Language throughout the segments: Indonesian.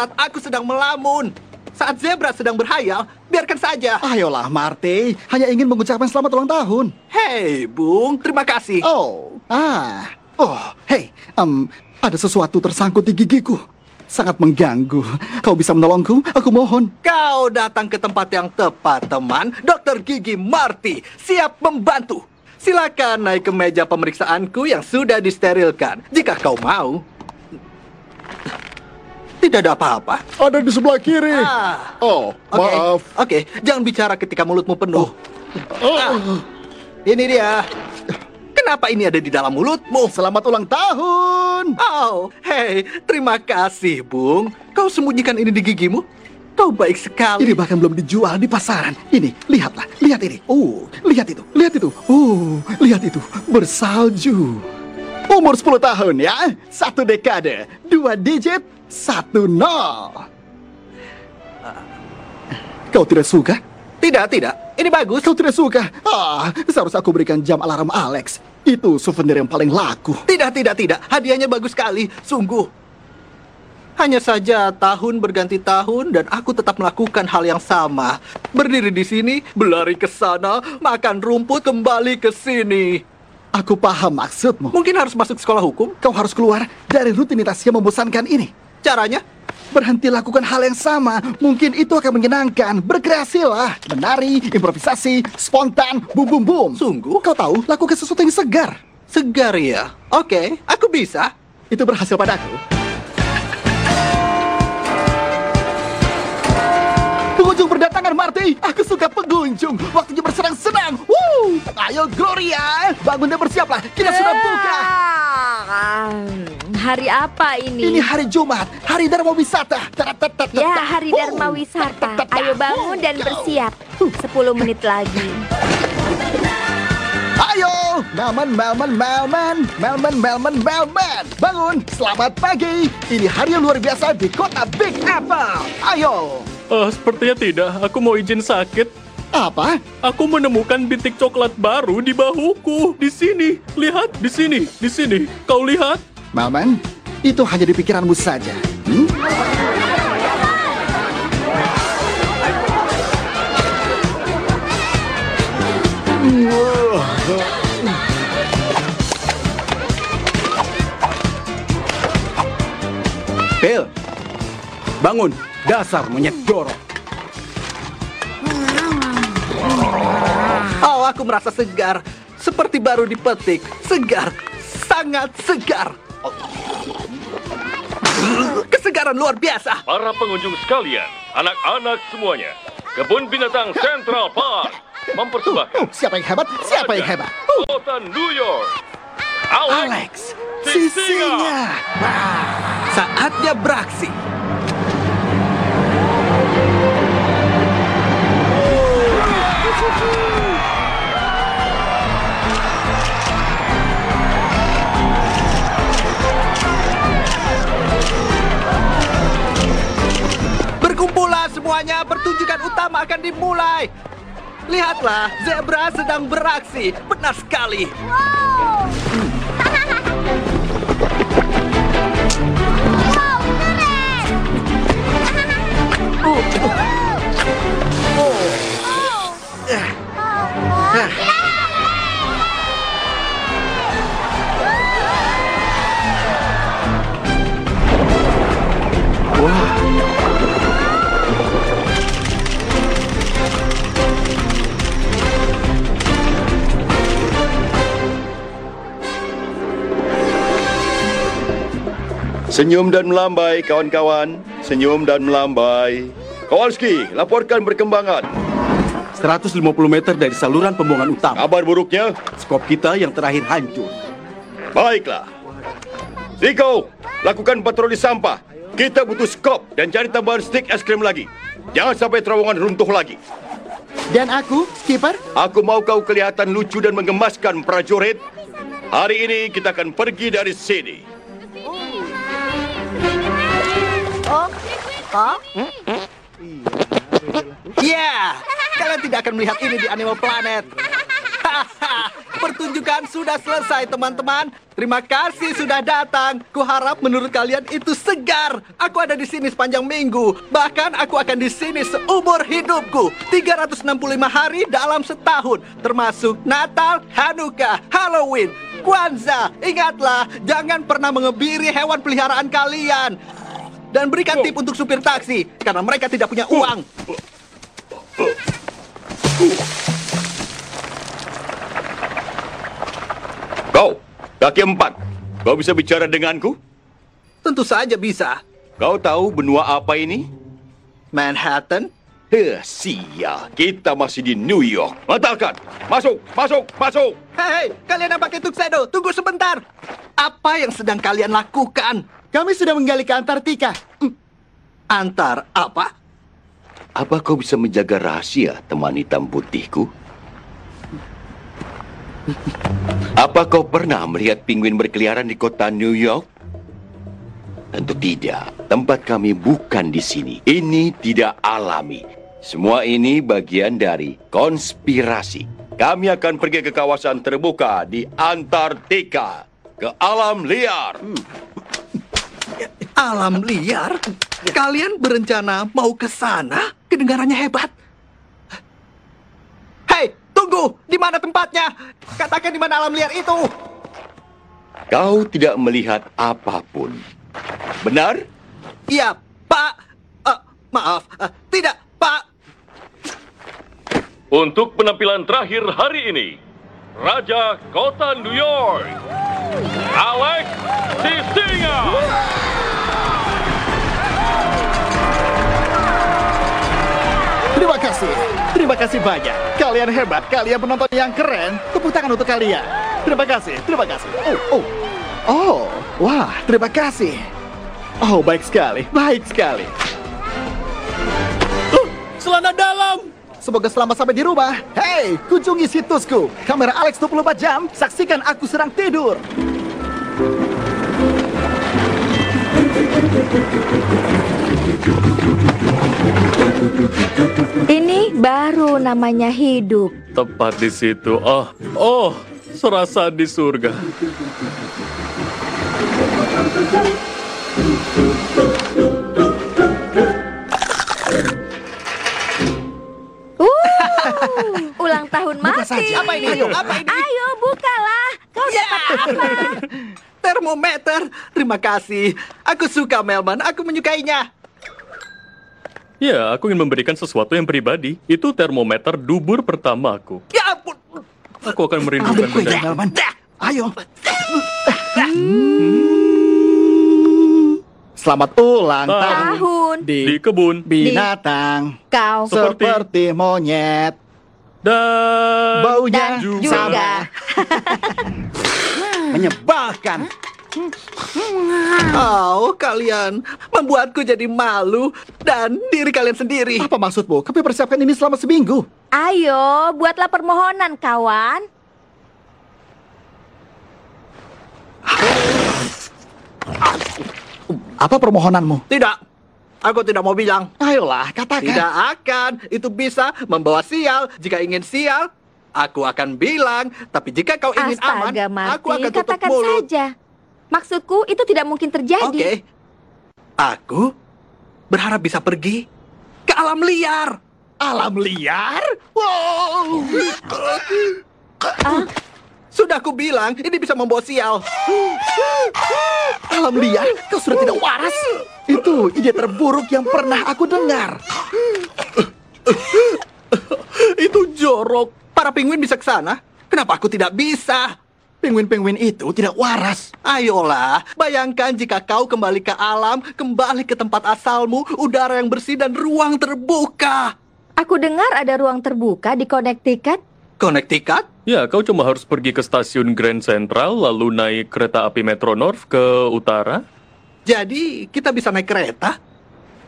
saat aku sedang melamun. Saat zebra sedang berhayal, biarkan saja. Ayolah, Marty. Hanya ingin mengucapkan selamat ulang tahun. Hei, Bung, terima kasih. Oh, ah. Oh, hei, em, ada sesuatu tersangkut di gigiku. Sangat mengganggu. Kau bisa menolongku? Aku mohon. Kau datang ke tempat yang tepat, teman. Dokter Gigi Marty, siap membantu. Silakan naik ke meja pemeriksaanku yang sudah disterilkan, jika kau mau. Tidak ada apa-apa. Ada di sebelah kiri. Ah. Oh, Oke, maaf. Oke, jangan bicara ketika mulutmu penuh. Ah, Oh, ini dia. Kenapa ini ada di dalam mulutmu? Selamat ulang tahun. Oh, hei, terima kasih, Bung. Kau sembunyikan ini di gigimu? Kau baik sekali. Ini bahkan belum dijual di pasaran. Ini, lihatlah, lihat ini. Oh, lihat itu, lihat itu. Oh, lihat itu, bersalju. Umur 10 tahun ya, satu dekade, dua digit, satu nol. Kau tidak suka? Tidak, tidak. Ini bagus. Kau tidak suka? Ah, seharusnya aku berikan jam alarm Alex. Itu souvenir yang paling laku. Tidak, tidak, tidak. Hadiahnya bagus sekali. Sungguh. Hanya saja tahun berganti tahun dan aku tetap melakukan hal yang sama. Berdiri di sini, berlari ke sana, makan rumput, kembali ke sini. Aku paham maksudmu. Mungkin harus masuk sekolah hukum. Kau harus keluar dari rutinitas yang membosankan ini. Caranya? Berhenti lakukan hal yang sama. Mungkin itu akan menyenangkan. Berkreasilah. Menari, improvisasi, spontan, bum bum bum. Sungguh? Kau tahu, lakukan sesuatu yang segar. Segar ya. Oke, aku bisa. Itu berhasil padaku. Pengunjung berdatangan, Marty. Aku suka pengunjung. Waktunya bersenang-senang. Woo! Ayo, Gloria. Bangun dan bersiaplah. Kita sudah buka. Hari apa ini? Ini hari Jumat, hari Dharma Wisata. Ya, hari! Dharma Wisata. Ayo bangun dan bersiap. 10 menit lagi. Ayo, Melman, Melman, Melman, Melman, Melman, Melman. Bangun, selamat pagi. Ini hari yang luar biasa di kota Big Apple. Ayo. Ah, sepertinya tidak. Aku mau izin sakit. Apa? Aku menemukan bintik coklat baru di bahuku. Di sini. Lihat, di sini. Di sini. Kau lihat? Melman, itu hanya di pikiranmu saja. Hmm? Bill, bangun. Dasar monyet dorong. Oh, aku merasa segar. Seperti baru dipetik. Segar. Sangat segar. Kesegaran luar biasa. Para pengunjung sekalian, anak-anak semuanya, Kebun Binatang Central Park mempersembahkan Oh, siapa yang hebat? Siapa yang hebat? Kota New York. Alex, Alex, si singa. Saatnya beraksi. Berkumpullah semuanya, pertunjukan utama akan dimulai. Lihatlah, zebra sedang beraksi. Benar sekali. Senyum dan melambai, kawan-kawan. Senyum dan melambai. Kowalski, laporkan perkembangan. 150 meter dari saluran pembuangan utama. Kabar buruknya? Skop kita yang terakhir hancur. Baiklah. Rico, lakukan patroli sampah. Kita butuh skop dan cari tambahan stik es krim lagi. Jangan sampai terowongan runtuh lagi. Dan aku, skipper, Aku mau kau kelihatan lucu dan menggemaskan prajurit. Hari ini kita akan pergi dari sini. Ya, kalian tidak akan melihat ini di Animal Planet. pertunjukan sudah selesai, teman-teman. Terima kasih sudah datang. Kuharap menurut kalian itu segar. Aku ada di sini sepanjang minggu. Bahkan aku akan di sini seumur hidupku. 365 hari dalam setahun. Termasuk Natal, Hanukkah, Halloween, Kwanzaa. Ingatlah, jangan pernah mengebiri hewan peliharaan kalian. Dan berikan tip untuk supir taksi. Karena mereka tidak punya uang. Kau, kaki empat. Kau bisa bicara denganku? Tentu saja bisa. Kau tahu benua apa ini? Manhattan, Heh, sial. Kita masih di New York. Batalkan. Masuk, masuk, masuk. Hei, kalian yang pakai tuxedo, tunggu sebentar. Apa yang sedang kalian lakukan? Kami sudah menggali ke Antartika. Antar apa? Apa kau bisa menjaga rahasia teman hitam putihku? Apa kau pernah melihat penguin berkeliaran di kota New York? Tentu tidak. Tempat kami bukan di sini. Ini tidak alami. Semua ini bagian dari konspirasi. Kami akan pergi ke kawasan terbuka di Antartika. Ke alam liar. Alam liar? Kalian berencana mau ke sana? Kedengarannya hebat. Tunggu! Di mana tempatnya? Katakan di mana alam liar itu. Kau tidak melihat apa pun. Benar? Iya, Pak. Eh, maaf, eh, tidak, Pak. Untuk penampilan terakhir hari ini, Raja Kota New York, Alex Sisinga. Terima kasih. Terima kasih banyak. Kalian hebat. Kalian penonton yang keren. Tepuk tangan untuk kalian. Terima kasih. Terima kasih. Oh, oh. Oh, wah, terima kasih. Oh, baik sekali. Baik sekali. Selana dalam! Semoga selamat sampai di rumah. Hey, kunjungi situsku. Kamera Alex 24 jam. Saksikan aku sedang tidur. Ini baru namanya hidup. Tepat di situ. Oh, oh, serasa di surga. Uh, ulang tahun mati. saja. Apa ini? Ayo, apa ini? Ayo, bukalah. Kau dapat apa? Termometer. Terima kasih. Aku suka Melman. Aku menyukainya. Ya, aku ingin memberikan sesuatu yang pribadi. Itu termometer dubur pertamaku. Ya ampun. Aku akan merindukan benda. Melman. Ayo. Selamat ulang Tahun. tahun di Di kebun. binatang Kau. Seperti- seperti monyet. Dan... Baunya Dan juga. sama. Menyebalkan. Oh, kalian membuatku jadi malu dan diri kalian sendiri. Apa maksudmu? Kami persiapkan ini selama seminggu. Ayo, buatlah permohonan, kawan. Apa permohonanmu? Tidak. Aku tidak mau bilang. Ayolah, katakan. Tidak akan. Itu bisa membawa sial. Jika ingin sial, aku akan bilang. Tapi jika kau ingin aman, Astaga, Marty, aku akan tutup katakan mulut. saja. Maksudku, itu tidak mungkin terjadi. Oke. Aku berharap bisa pergi ke alam liar. Alam liar? Wow. Sudah aku bilang, ini bisa membawa sial. Alam liar? Kau sudah tidak waras. Itu ide terburuk yang pernah aku dengar. Itu jorok. Para penguin bisa ke sana. Kenapa aku tidak bisa? Penguin-penguin itu tidak waras. Ayolah, bayangkan jika kau kembali ke alam, kembali ke tempat asalmu, udara yang bersih dan ruang terbuka. Aku dengar ada ruang terbuka di Connecticut. Connecticut? Ya, kau cuma harus pergi ke stasiun Grand Central, lalu naik kereta api Metro North ke utara. Jadi kita bisa naik kereta?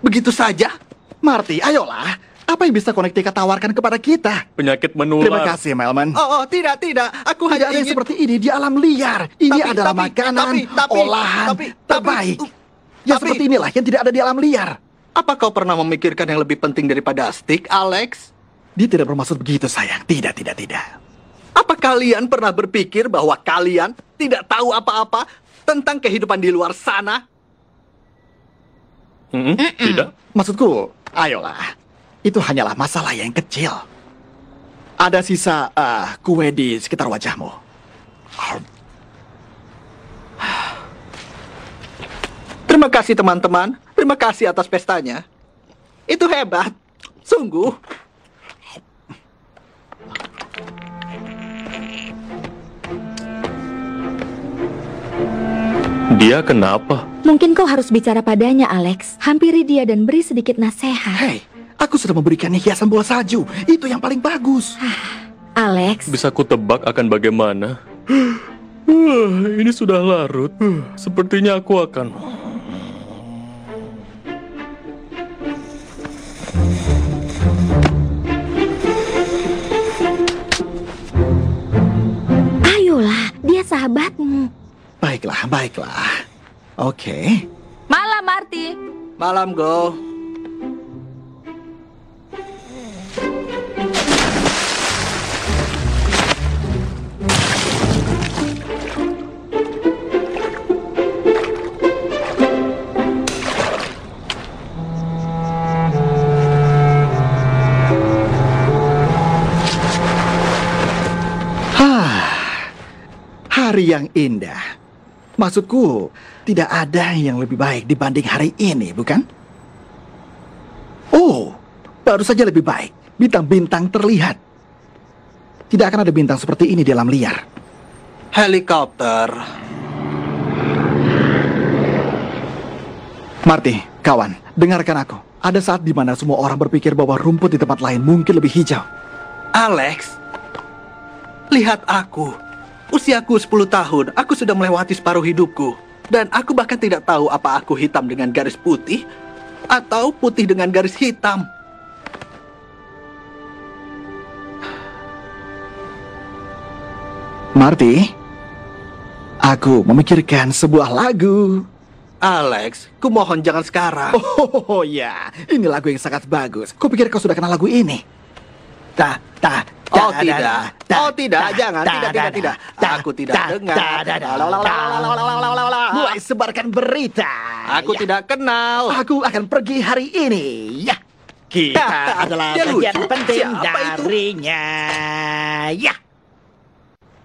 Begitu saja? Marty, ayolah. Apa yang bisa Connecticut tawarkan kepada kita? Penyakit menular. Terima kasih, Melman. Oh, oh, tidak, tidak. Aku Tidak hanya ada yang ingin... seperti ini di alam liar. Ini Tapi- adalah tapi- makanan, tapi- tapi- olahan tapi- tapi- terbaik. uh, yang tapi- seperti inilah yang tidak ada di alam liar. Apa kau pernah memikirkan yang lebih penting daripada stick, Alex? Dia tidak bermaksud begitu, sayang. Tidak, tidak, tidak. Apa kalian pernah berpikir bahwa kalian tidak tahu apa-apa tentang kehidupan di luar sana? Mm-mm, Tidak. Maksudku, ayolah. Itu hanyalah masalah yang kecil. Ada sisa eh, kue di sekitar wajahmu. Terima kasih teman-teman. Terima kasih atas pestanya. Itu hebat. Sungguh. Dia kenapa? Mungkin kau harus bicara padanya, Alex. Hampiri dia dan beri sedikit nasihat. Hei, aku sudah memberikannya hiasan bola salju. Itu yang paling bagus. Alex, Bisa ku tebak akan bagaimana? Uh, Ini sudah larut. Uh, Sepertinya aku akan... ayolah, dia sahabatmu. Baiklah, baiklah. Oke. Malam, Marty. Malam, Go. Hari yang indah. Maksudku, tidak ada yang lebih baik dibanding hari ini, bukan? Oh, baru saja lebih baik. Bintang-bintang terlihat. Tidak akan ada bintang seperti ini di alam liar. Helikopter. Marty, kawan, dengarkan aku. Ada saat di mana semua orang berpikir bahwa rumput di tempat lain mungkin lebih hijau. Alex, lihat aku. Usiaku 10 tahun, aku sudah melewati separuh hidupku. Dan aku bahkan tidak tahu apa aku hitam dengan garis putih atau putih dengan garis hitam. Marty, aku memikirkan sebuah lagu. Alex, kumohon jangan sekarang. Oh, oh, oh, oh ya, ini lagu yang sangat bagus. Kupikir kau sudah kenal lagu ini. Ta, ta, ta, oh tidak, ta, oh tidak, ta, jangan, ta, tidak, tidak, tidak. Ta, aku tidak ta, dengar. Ta, ta, ta, ta, Mulai sebarkan berita. Aku ya. tidak kenal. Aku akan pergi hari ini. Ya. Kita adalah bagian penting darinya. Ya.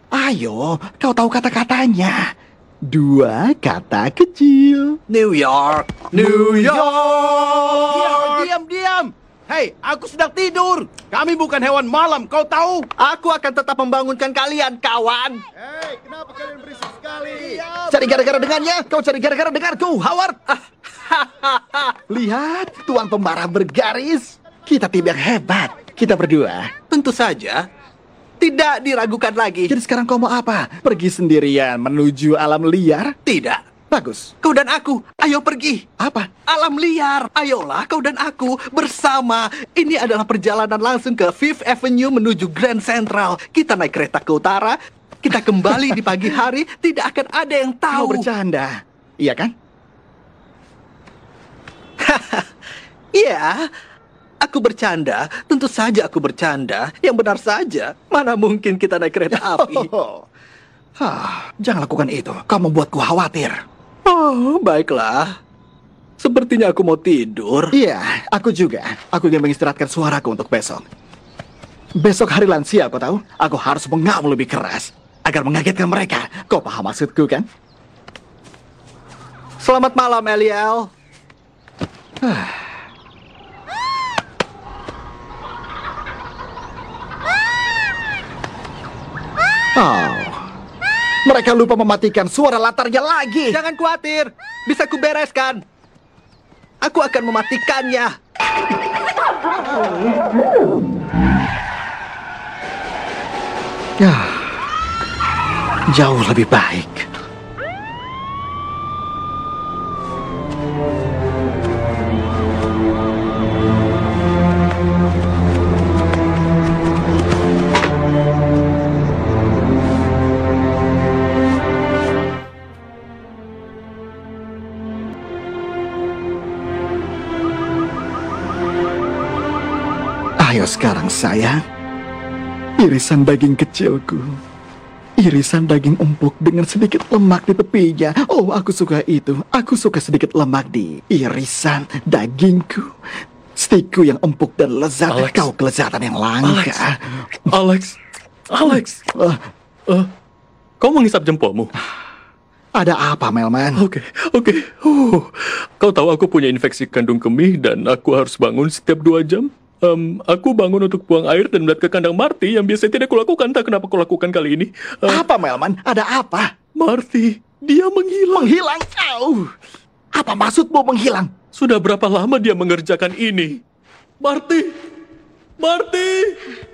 Ayo, kau tahu kata-katanya. Dua kata kecil. New York. New Diam, York. diam, diam. Hei, aku sedang tidur. Kami bukan hewan malam, kau tahu? Aku akan tetap membangunkan kalian, kawan. Hei, kenapa kalian berisik sekali? Cari gara-gara dengannya, kau cari gara-gara dengarku, Howard. Lihat, tuan pembarah bergaris. Kita tim yang hebat. Kita berdua. Tentu saja. Tidak diragukan lagi. Jadi sekarang kau mau apa? Pergi sendirian menuju alam liar? Tidak. Bagus. Kau dan aku, ayo pergi. Apa? Alam liar. Ayolah kau dan aku bersama. Ini adalah perjalanan langsung ke Fifth Avenue menuju Grand Central. Kita naik kereta ke utara. Kita kembali di pagi hari. Tidak akan ada yang Kau tahu. bercanda. Iya kan? Iya. Aku bercanda. Tentu saja aku bercanda. Yang benar saja. Mana mungkin kita naik kereta api. Oh. Hah, jangan lakukan itu. Kau membuatku khawatir. Oh, baiklah. Sepertinya aku mau tidur. Iya, aku juga. Aku ingin mengistirahatkan suaraku untuk besok. Besok hari lansia, kau tahu? Aku harus mengaum lebih keras. Agar mengagetkan mereka. Kau paham maksudku, kan? Selamat malam, Eliel. Oh. Mereka lupa mematikan suara latarnya lagi. Jangan khawatir, bisa kubereskan. Aku akan mematikannya. Ya. Jauh lebih baik. Ayo sekarang sayang. Irisan daging kecilku. Irisan daging empuk dengan sedikit lemak di tepinya. Oh, aku suka itu. Aku suka sedikit lemak di irisan dagingku. Stikku yang empuk dan lezat. Alex. Kau kelezatan yang langka. Alex, Alex, Ah, eh, kau menghisap jempolmu? ada apa, Melman? Oke, oke. Huh. Kau tahu aku punya infeksi kandung kemih dan aku harus bangun setiap dua jam. Em, aku bangun untuk buang air dan melihat ke kandang Marty yang biasanya tidak kulakukan. Tak kenapa kulakukan kali ini. Eh, Apa, Melman? Ada apa? Marty, dia menghilang. Menghilang? Au! Apa maksudmu menghilang? Sudah berapa lama dia mengerjakan ini? Marty, Marty.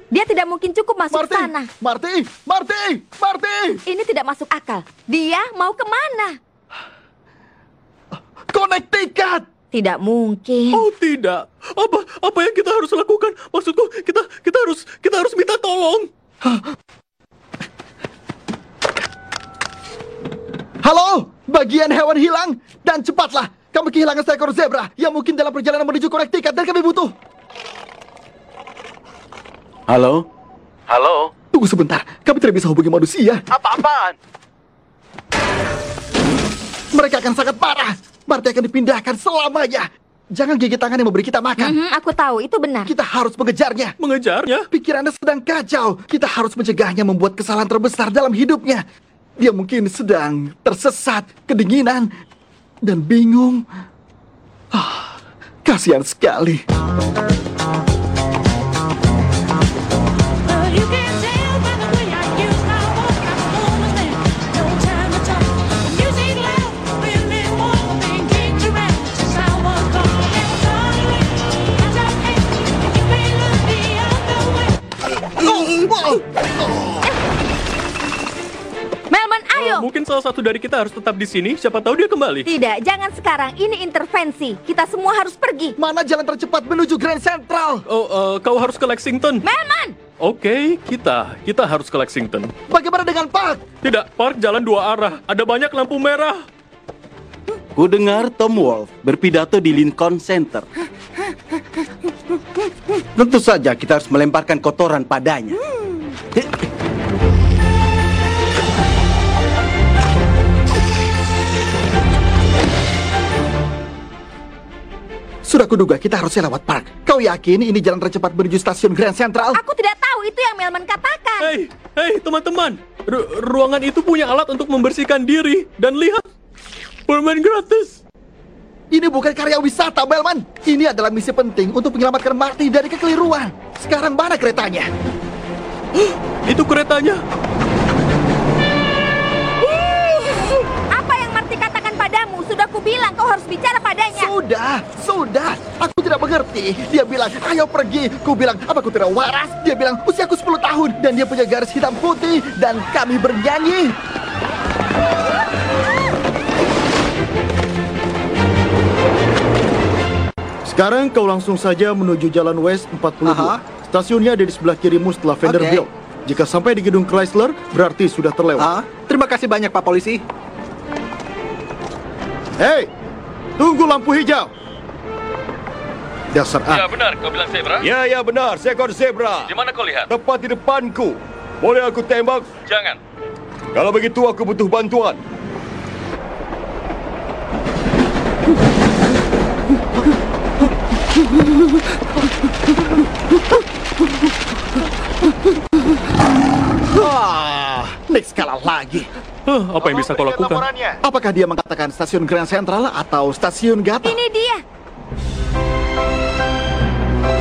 Dia tidak mungkin cukup masuk Marty! sana. Marty! Marty! Marty! Ini tidak masuk akal. Dia mau ke mana? Connecticut! Tidak mungkin. Oh tidak. Apa apa yang kita harus lakukan? Maksudku kita kita harus kita harus minta tolong. Halo, bagian hewan hilang dan cepatlah. Kami kehilangan seekor zebra yang mungkin dalam perjalanan menuju Connecticut dan kami butuh. Halo? Halo? Tunggu sebentar, kami tidak bisa hubungi manusia. Apa-apaan? Mereka akan sangat parah. Marty akan dipindahkan selamanya. Jangan gigit tangan yang memberi kita makan. Mhm, aku tahu, itu benar. Kita harus mengejarnya. Mengejarnya? Pikirannya sedang kacau. Kita harus mencegahnya membuat kesalahan terbesar dalam hidupnya. Dia mungkin sedang tersesat, kedinginan, dan bingung. Ah, kasihan sekali. Oh, Melman, ayo! Mungkin salah satu dari kita harus tetap di sini. Siapa tahu dia kembali. Tidak, jangan sekarang. Ini intervensi. Kita semua harus pergi. Mana jalan tercepat menuju Grand Central? Oh, eh, kau harus ke Lexington. Melman! Oke, kita kita harus ke Lexington. Bagaimana dengan Park? Tidak, park jalan dua arah. Ada banyak lampu merah. Ku dengar Tom Wolfe berpidato di Lincoln Center. Tentu saja kita harus melemparkan kotoran padanya. Sudah kuduga kita harusnya lewat Park. Kau yakin ini jalan tercepat menuju stasiun Grand Central? Aku tidak tahu itu yang Melman katakan. Hei, hei teman-teman. Ru- ruangan itu punya alat untuk membersihkan diri. Dan lihat, permen gratis. Ini bukan karya wisata, Belman. Ini adalah misi penting untuk menyelamatkan Marty dari kekeliruan. Sekarang mana keretanya? Itu keretanya. Apa yang Marty katakan padamu? Sudah kubilang kau harus bicara padanya. Sudah, sudah. Aku tidak mengerti. Dia bilang, ayo pergi. Ku bilang, apa aku tidak waras? Dia bilang, usiaku 10 tahun. Dan dia punya garis hitam putih. Dan kami bernyanyi. Sekarang kau langsung saja menuju Jalan West 42. Aha. Stasiunnya ada di sebelah kirimu setelah Vanderbilt. Jika sampai di gedung Chrysler, berarti sudah terlewat. Ah, terima kasih banyak Pak Polisi. Hei, tunggu lampu hijau. Dasar Ya ah. benar, kau bilang zebra? Ya, ya benar, seekor zebra. Di mana kau lihat? Tepat di depanku. Boleh aku tembak? Jangan. Kalau begitu aku butuh bantuan. Wah, Nick kalah lagi. Huh, apa yang bisa kau lakukan? Apakah dia mengatakan stasiun Grand Central atau stasiun Gata? Ini dia.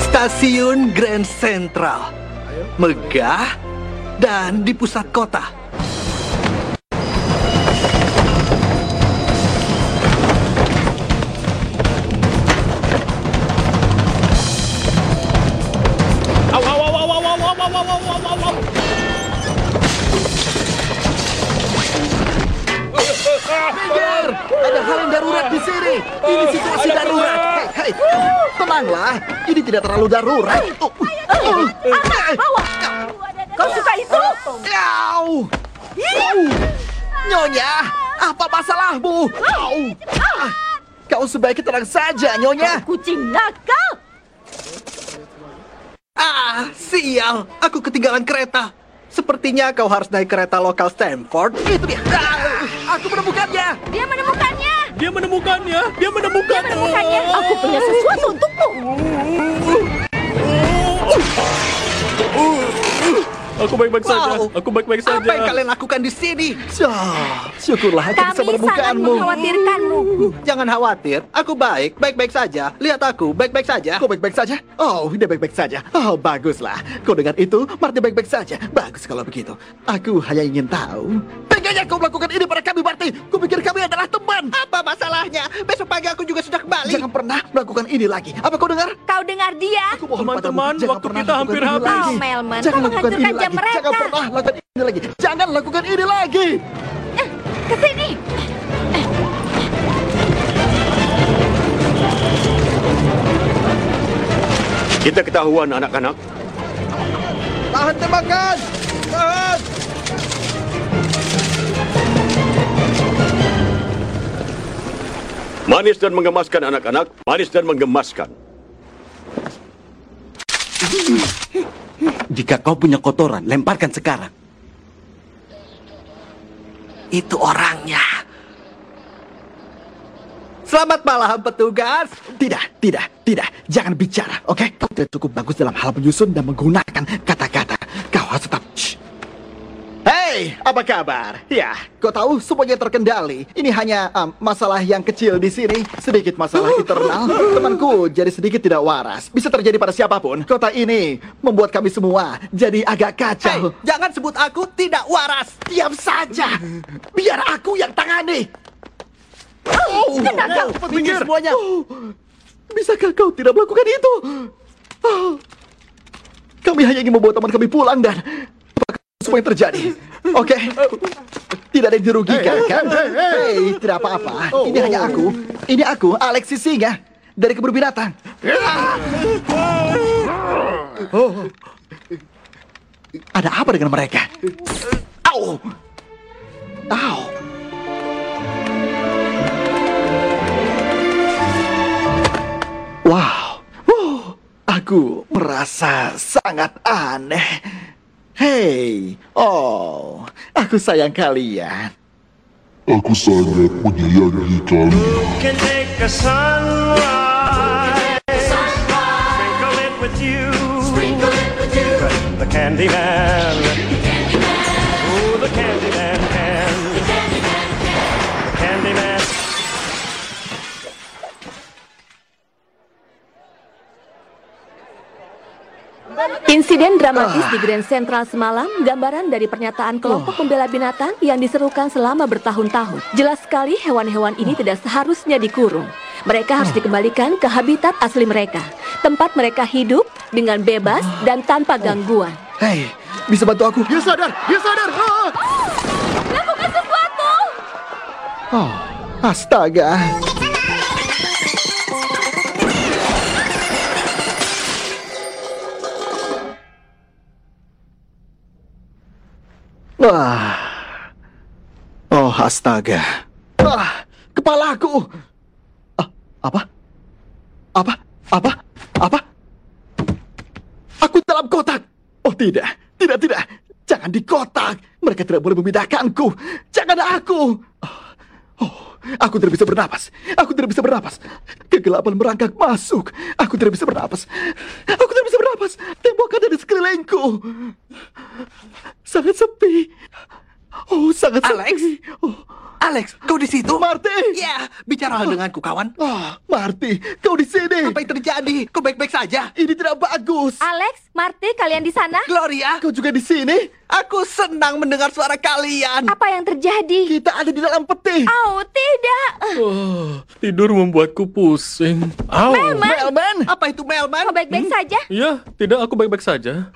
Stasiun Grand Central. Megah dan di pusat kota. Sini. Ini situasi darurat. Hei, hei, tenanglah. Ini tidak terlalu darurat. Oh, oh, Bawa. Kau suka itu? Au! Au! Nyonya, apa masalahmu? Au! Ah, Kau sebaiknya tenang saja, Nyonya. Kucing nakal. Ah, sial. Aku ketinggalan kereta. Sepertinya kau harus naik kereta lokal Stanford. Itu dia. Ah, aku menemukannya. Dia menemukannya. Dia menemukannya. Dia Dia menemukannya. menemukannya. Aku punya sesuatu untukmu. Aku baik-baik saja. Wow. Aku baik-baik saja. Apa yang kalian lakukan di sini? Ah, syukurlah aku bisa Kami sangat menemukanmu. mengkhawatirkanmu. Jangan khawatir, aku baik, baik-baik saja. Lihat aku, baik-baik saja. Kau baik-baik saja? Oh, dia baik-baik saja. Oh, baguslah. Kau dengar itu? Marty baik-baik saja. Bagus kalau begitu. Aku hanya ingin tahu. Teganya kau melakukan ini pada kami, Marty. Kau pikir kami adalah teman. Apa masalahnya? Besok pagi aku juga sudah kembali. Jangan pernah melakukan ini lagi. Apa kau dengar? Kau dengar dia? Aku mohon Teman-teman, waktu pernah kita hampir habis. lagi. Oh, Melman, Jangan kau lakukan ini menghancurkan jam lagi. mereka. Jangan pernah lakukan ini lagi. Jangan lakukan ini lagi. Eh, ke sini. Kita ketahuan anak-anak. Tahan tembakan! Tahan! Manis dan menggemaskan anak-anak. Manis dan menggemaskan. Jika kau punya kotoran, lemparkan sekarang. Itu orangnya. Selamat malam, petugas. Tidak, tidak, tidak. Jangan bicara, oke? Kau tidak cukup bagus dalam hal menyusun dan menggunakan kata-kata. Kau harus tetap... Shh. Hei, apa kabar? Ya, kau tahu semuanya terkendali. Ini hanya um, masalah yang kecil di sini. Sedikit masalah internal. Temanku jadi sedikit tidak waras. Bisa terjadi pada siapa pun. Kota ini membuat kami semua jadi agak kacau. jangan sebut aku tidak waras. Diam saja. Biar aku yang tangani. Oh, Tenang kau. Minggir semuanya. bisakah kau tidak melakukan itu? Oh. Kami hanya ingin membawa teman kami pulang dan semua yang terjadi? Oke. Tidak ada yang dirugikan, kan? Hei, tidak apa-apa. Ini hanya aku. Ini aku, Alexis Singa. Dari kebun binatang. Oh. Ada apa dengan mereka? Au! Au! Wow, Wuh, aku merasa sangat aneh. Hei, oh, aku sayang kalian. Aku sangat menyayangi kalian. can make a sunrise. Sprinkle it with you. The candy Insiden dramatis di Grand Central semalam, gambaran dari pernyataan kelompok pembela binatang yang diserukan selama bertahun-tahun. Jelas sekali hewan-hewan ini tidak seharusnya dikurung. Mereka harus dikembalikan ke habitat asli mereka, tempat mereka hidup dengan bebas dan tanpa gangguan. Hei, bisa bantu aku? Dia sadar, dia sadar. Ah! Lakukan sesuatu. Oh, astaga. Wah. Oh, astaga. Ah, kepalaku. Ah, apa? Apa? Apa? Apa? Aku dalam kotak. Oh, tidak. Tidak, tidak. Jangan di kotak. Mereka tidak boleh memindahkanku. Jangan aku. Oh, aku tidak bisa bernapas. Aku tidak bisa bernapas. Kegelapan merangkak masuk. Aku tidak bisa bernapas. Aku tidak bisa bernapas. Tembok ada di sekelilingku. Sangat sepi. Oh, sangat Alex? sepi. Oh, Alex, kau di situ? Marty. Ya, bicaralah denganku, kawan. Ah, Marty, kau di sini. Apa yang terjadi? Kau baik-baik saja? Ini tidak bagus. Alex, Marty, kalian di sana? Gloria, Kau juga di sini? aku senang mendengar suara kalian. Apa yang terjadi? Kita ada di dalam peti. Oh, tidak. Oh, tidur membuatku pusing. Au. Melman. Apa itu Melman? Kau baik-baik saja? Ya, tidak aku baik-baik saja.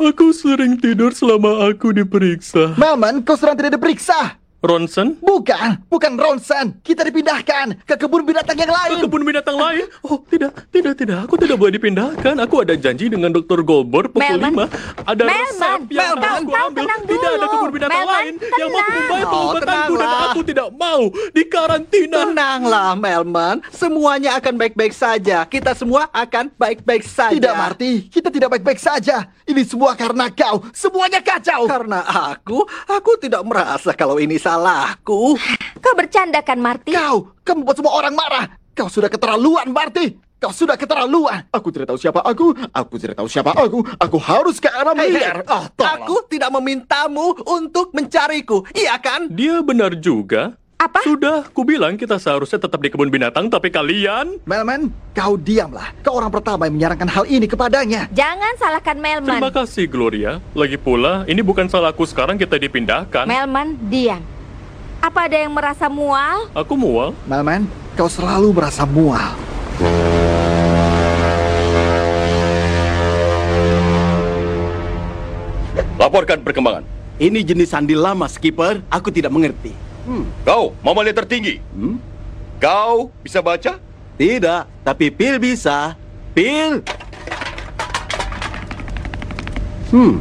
Aku sering tidur selama aku diperiksa. Melman, kau sedang tidak diperiksa. Ronson? Bukan, bukan Ronson. Kita dipindahkan ke kebun binatang yang Ke lain. kebun binatang lain? Oh, tidak, tidak, tidak. Aku tidak boleh dipindahkan. Aku ada janji dengan Dr. Goldberg pukul Melman. 5. Ada Melman, resep yang Melman, harus aku kau ambil. tenang Tidak ada kebun binatang Melman, lain yang mau tenang. membayar Oh, pengobatanku dan tenanglah. aku tidak mau dikarantina. Tenanglah, Melman. Semuanya akan baik-baik saja. Kita semua akan baik-baik saja. Tidak, Marty. Kita tidak baik-baik saja. Ini semua karena kau. Semuanya kacau. Karena aku, aku tidak merasa kalau ini salahku. Kau bercanda kan, Marty? Kau, kamu membuat semua orang marah. Kau sudah keterlaluan, Marty. Kau sudah keterlaluan. Aku tidak tahu siapa aku. Aku tidak tahu siapa aku. Aku harus ke arah hei. miliar. Oh, tolong. Aku tidak memintamu untuk mencariku. Iya kan? Dia benar juga. Apa? Sudah, kubilang kita seharusnya tetap di kebun binatang, tapi kalian... Melman, kau diamlah. Kau orang pertama yang menyarankan hal ini kepadanya. Jangan salahkan Melman. Terima kasih, Gloria. Lagi pula, ini bukan salahku sekarang kita dipindahkan. Melman, diam. Apa ada yang merasa mual? Aku mual. Melman, kau selalu merasa mual. Laporkan perkembangan. Ini jenis sandi lama, Skipper. Aku tidak mengerti. Hmm. Kau, mamalia tertinggi. Hmm? Kau bisa baca? Tidak, tapi Pil bisa. Pil. Hmm.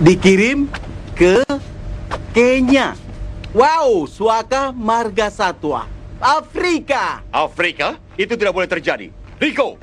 Dikirim ke Kenya. Wow, Suaka Marga Satwa. Afrika. Afrika? Itu tidak boleh terjadi. Rico!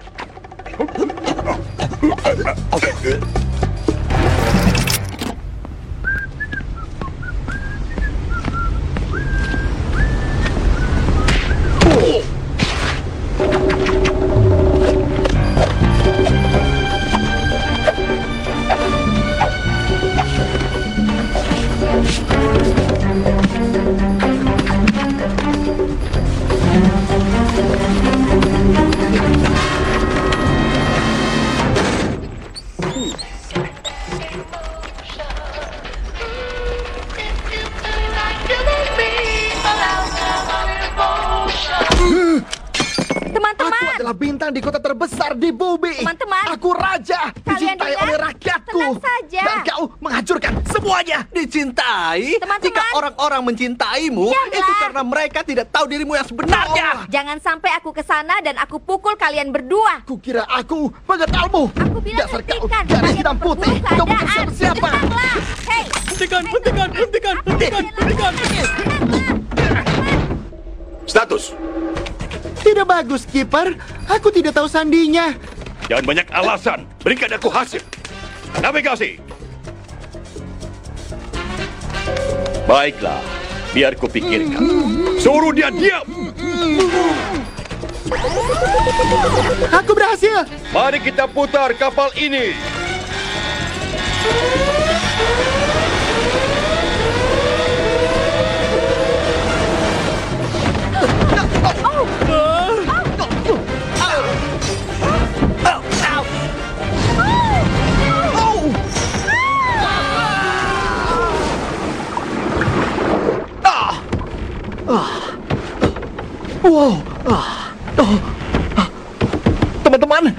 Teman-teman, Aku adalah bintang di kota terbesar di bumi. Teman-teman. Aku raja, Kalian dicintai dengar? oleh rakyatku. Tenang saja. Dan kau menghancurkan semuanya. Dicintai? Teman-teman. Jika orang-orang mencintaimu, Diamlah. itu karena mereka tidak tahu dirimu yang sebenarnya. jangan sampai aku ke sana dan aku pukul kalian berdua. Kukira aku pengetalmu. Aku bilang Dasar kau hentikan. Kalian hitam putih. Kau bukan siapa-siapa. Hei, Hentikan, hentikan, hentikan, hentikan, hentikan. Status. Tidak bagus, Skipper. Aku tidak tahu sandinya. Jangan banyak alasan. Berikan aku hasil. Navigasi. Baiklah. Biar ku pikirkan. Suruh dia diam. Aku berhasil. Mari kita putar kapal ini. Wow. Ah. Oh. Teman-teman.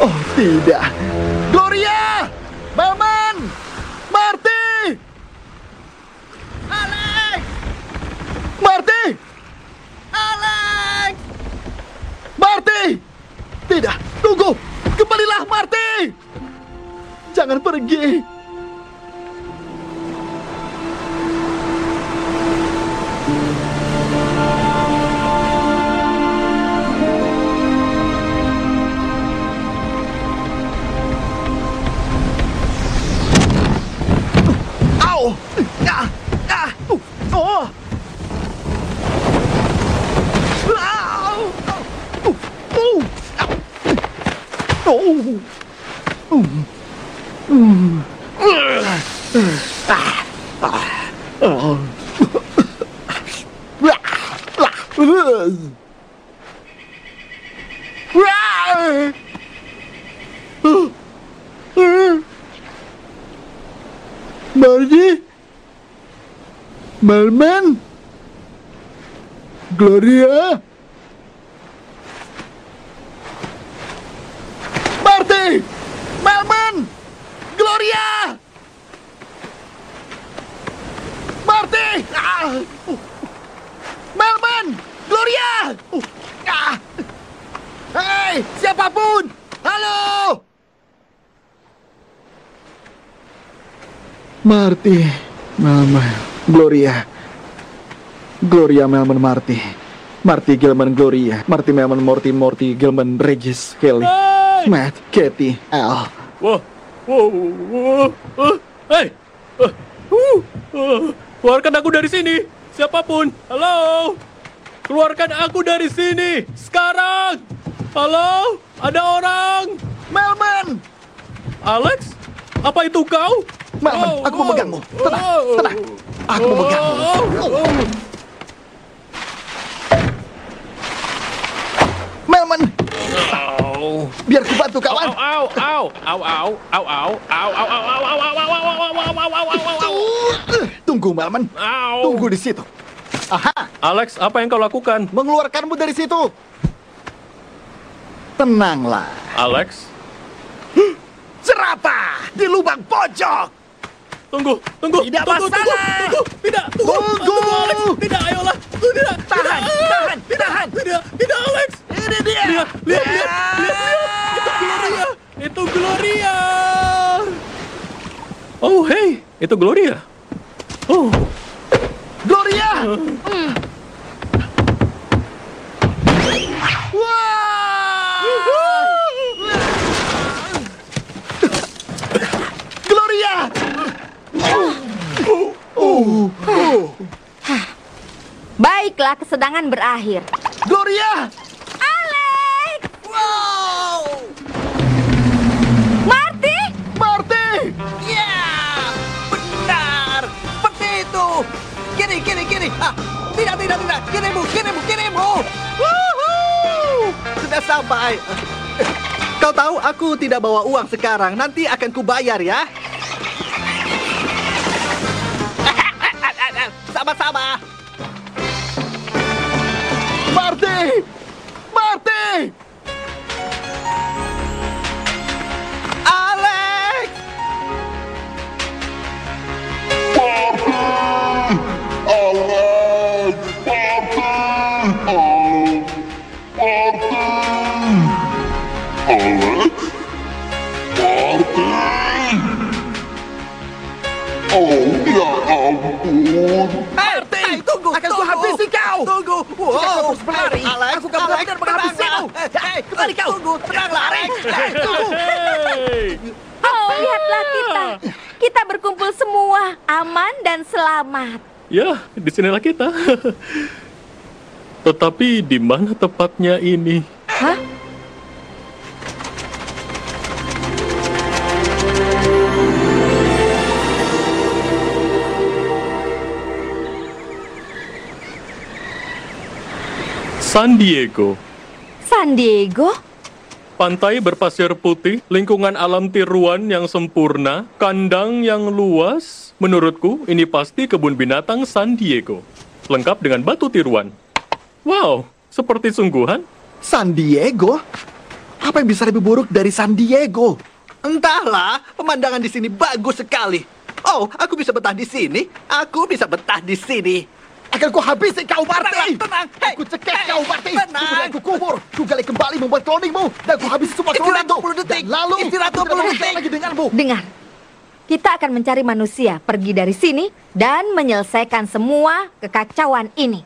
Oh, tidak. Gloria! Maman! Marty! Alex! Marty! Alex! Marty! Tidak, tunggu! Kembalilah, Marty! Jangan pergi! Melman? Gloria? Marty! Melman! Gloria! Marty! Ah! Gloria! Ah! Hei, siapa pun! Halo! Marty, Gloria. Gloria Melman Marty. Marty Gilman Gloria. Marty Melman Morty Morty Gilman Regis Kelly. Matt, Katie, Al. Wah, wow, wow, uh, hey, uh, uh, uh, keluarkan aku dari sini, siapa pun. Halo, keluarkan aku dari sini sekarang. Halo, ada orang. Melman, Alex, apa itu kau? Melman, Oh, aku oh, memegangmu. Tenang, oh, tenang. Aku memegangmu. oh, oh, oh. Melman, biar ku bantu kawan. Au, au, au, au, au, au, au, au, au, au, au, au, au, au, au, au, au, au, au. Tunggu, Melman. Tunggu di situ. Aha, Alex, apa yang kau lakukan? mengeluarkanmu dari situ. Tenanglah. Alex, Serapa di lubang pojok. Tunggu, tunggu, Tidak tunggu, masalah. tunggu, tunggu, tidak, tunggu, Tunggu. tunggu, Alex, tidak, ayolah, Tunggu, tidak, Tahan, tidak, tahan, tidak, tahan. tidak, tidak, Alex, Ini dia. lihat, lihat, lihat, lihat, lihat, itu Gloria, itu Gloria. Oh, hey, itu Gloria. Oh, Gloria. Gloria. Baiklah, kesedangan berakhir. Gloria. Alex! Wow. Marty! Marty. Ya, benar. Seperti itu. Kiri, kiri, kiri. Ah, tidak, tidak, tidak. Kirimu, kirimu, kirimu. Woohoo! Sudah sampai. Kau tahu aku tidak bawa uang sekarang. Nanti akan kubayar ya. Selamat. Ya, di sinilah kita. Tetapi di mana tepatnya ini? Hah? San Diego. San Diego? Pantai berpasir putih, lingkungan alam tiruan yang sempurna, kandang yang luas. Menurutku, ini pasti kebun binatang San Diego. Lengkap dengan batu tiruan. Wow, seperti sungguhan. San Diego? Apa yang bisa lebih buruk dari San Diego? Entahlah, pemandangan di sini bagus sekali. Oh, aku bisa betah di sini. Aku bisa betah di sini. Akan ku habisi kau, Marty! Tenang, tenang. Hei, Ku cekek hei, kau, Marty! tenang. Kemudian ku kubur! Ku gali kembali membuat cloningmu! Dan ku habisi semua Istirahat cloningmu! 20 detik. Dan lalu, Istirahat ku tidak 20 mau detik. lagi denganmu! Dengar. Kita akan mencari manusia pergi dari sini dan menyelesaikan semua kekacauan ini.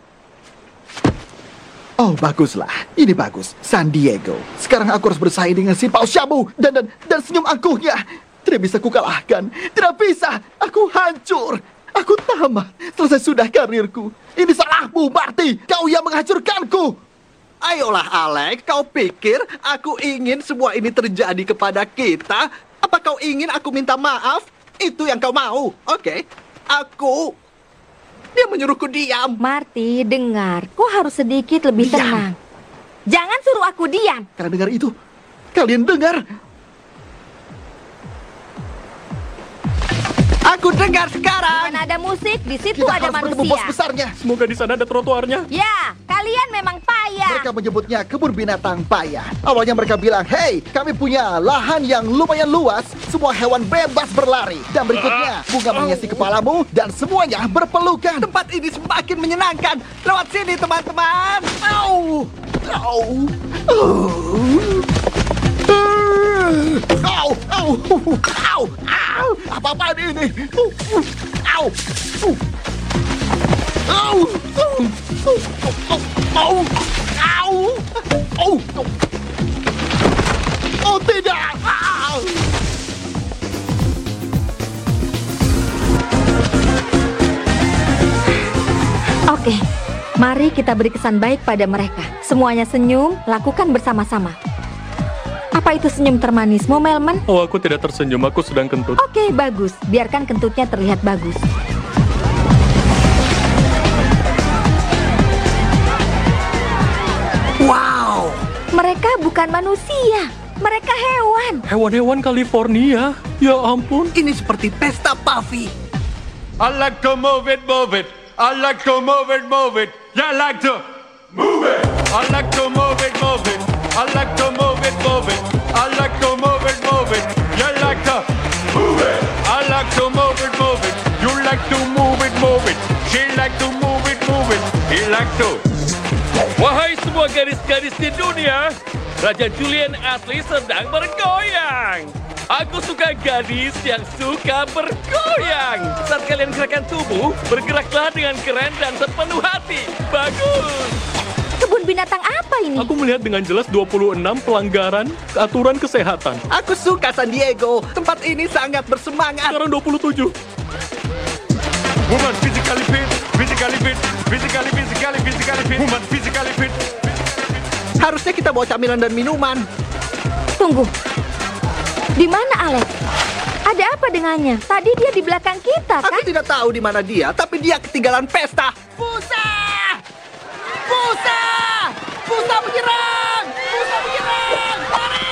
Oh, baguslah. Ini bagus. San Diego. Sekarang aku harus bersaing dengan si Pau Shabu dan, dan, dan senyum angkuhnya. Tidak bisa kukalahkan. Tidak bisa. Aku hancur. Aku tamat. Selesai sudah karirku. Ini salahmu, Marty. Kau yang menghancurkanku. Ayolah, Alex. Kau pikir aku ingin semua ini terjadi kepada kita? Apa kau ingin aku minta maaf? Itu yang kau mau. Oke. Aku... Dia menyuruhku diam. Marty, dengar. Kau harus sedikit lebih Diam. tenang. Jangan suruh aku diam. Karena dengar itu. Kalian dengar? Aku dengar sekarang. Mana ada musik, di situ Kita ada harus bertemu bos manusia. besarnya. Semoga di sana ada trotoarnya. Ya, kalian memang payah. Mereka menyebutnya kebun binatang payah. Awalnya mereka bilang, Hei, kami punya lahan yang lumayan luas. Semua hewan bebas berlari. Dan berikutnya, bunga menghiasi kepalamu dan semuanya berpelukan. Tempat ini semakin menyenangkan. Lewat sini, teman-teman. Au. Au. Uh. Au, au, au, au, apa-apaan ini? Au, au, au, au, au, oh tidak! Oke, mari kita beri kesan baik pada mereka. Semuanya senyum, lakukan bersama-sama. Apa itu senyum termanismu, Melman? Oh, aku tidak tersenyum. Aku sedang kentut. Oke, bagus. Biarkan kentutnya terlihat bagus. Wow! Mereka bukan manusia. Mereka hewan. Hewan-hewan California. Ya ampun. Ini seperti pesta Puffy. I like to move it, move it. I like to move it, move it. Yeah, I like to move it. I like to move it, move it. I like to move it, move it. I like to move it, move it. I like to move it. I like to move it, move it. You like to move it, move it. She like to move it, move it. He like to. Wahai semua gadis-gadis di dunia, Raja Julian Ashley sedang bergoyang. Aku suka gadis yang suka bergoyang. Saat kalian gerakan tubuh, bergeraklah dengan keren dan sepenuh hati. Bagus. Kebun binatang apa ini? Aku melihat dengan jelas 26 pelanggaran aturan kesehatan. Aku suka San Diego. Tempat ini sangat bersemangat. Sekarang 27. Woman physically fit, physically fit, physically, physically, physically fit. Woman physically fit. Harusnya kita bawa camilan dan minuman. Tunggu. Di mana Alex? Ada apa dengannya? Tadi dia di belakang kita, kan? Aku tidak tahu di mana dia, tapi dia ketinggalan pesta. Busa! Busa! Busa menyerang! Busa menyerang! Lari!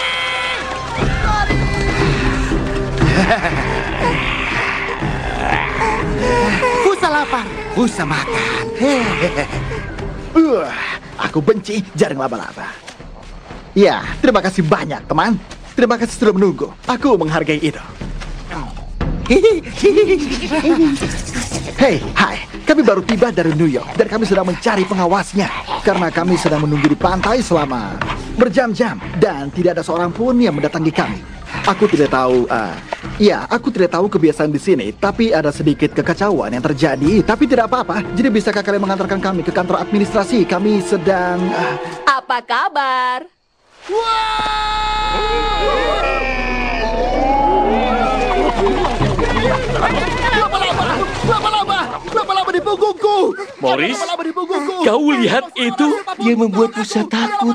Busa lapar, busa makan. Uh, aku benci jaring laba-laba. Ya, terima kasih banyak, teman. Terima kasih sudah menunggu. Aku menghargai itu. Hei, hai. Kami baru tiba dari New York dan kami sedang mencari pengawasnya. Karena kami sedang menunggu di pantai selama berjam-jam dan tidak ada seorang pun yang mendatangi kami. Aku tidak tahu, ah, ya, aku tidak tahu kebiasaan di sini, tapi ada sedikit kekacauan yang terjadi. Tapi tidak apa-apa. Jadi bisakah kalian mengantarkan kami ke kantor administrasi? Kami sedang, ah, Apa kabar? Laba-laba, laba-laba, laba-laba di punggungku. Morris, Laba-laba di punggungku. kau lihat itu? Dia membuat Musa takut.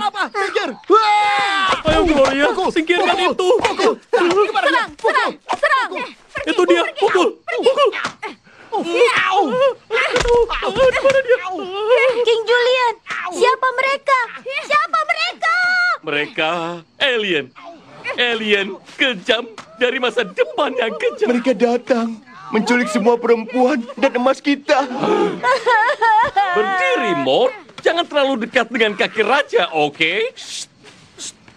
Ayo Gloria, singkirkan itu. Pukul. Serang, serang, serang. Itu dia, pukul, pukul. King Julian, siapa mereka? Siapa mereka? Mereka alien. Alien kejam dari masa depan yang kejam. Mereka datang, menculik semua perempuan dan emas kita. Berdiri, Mort. Jangan terlalu dekat dengan kaki raja, oke?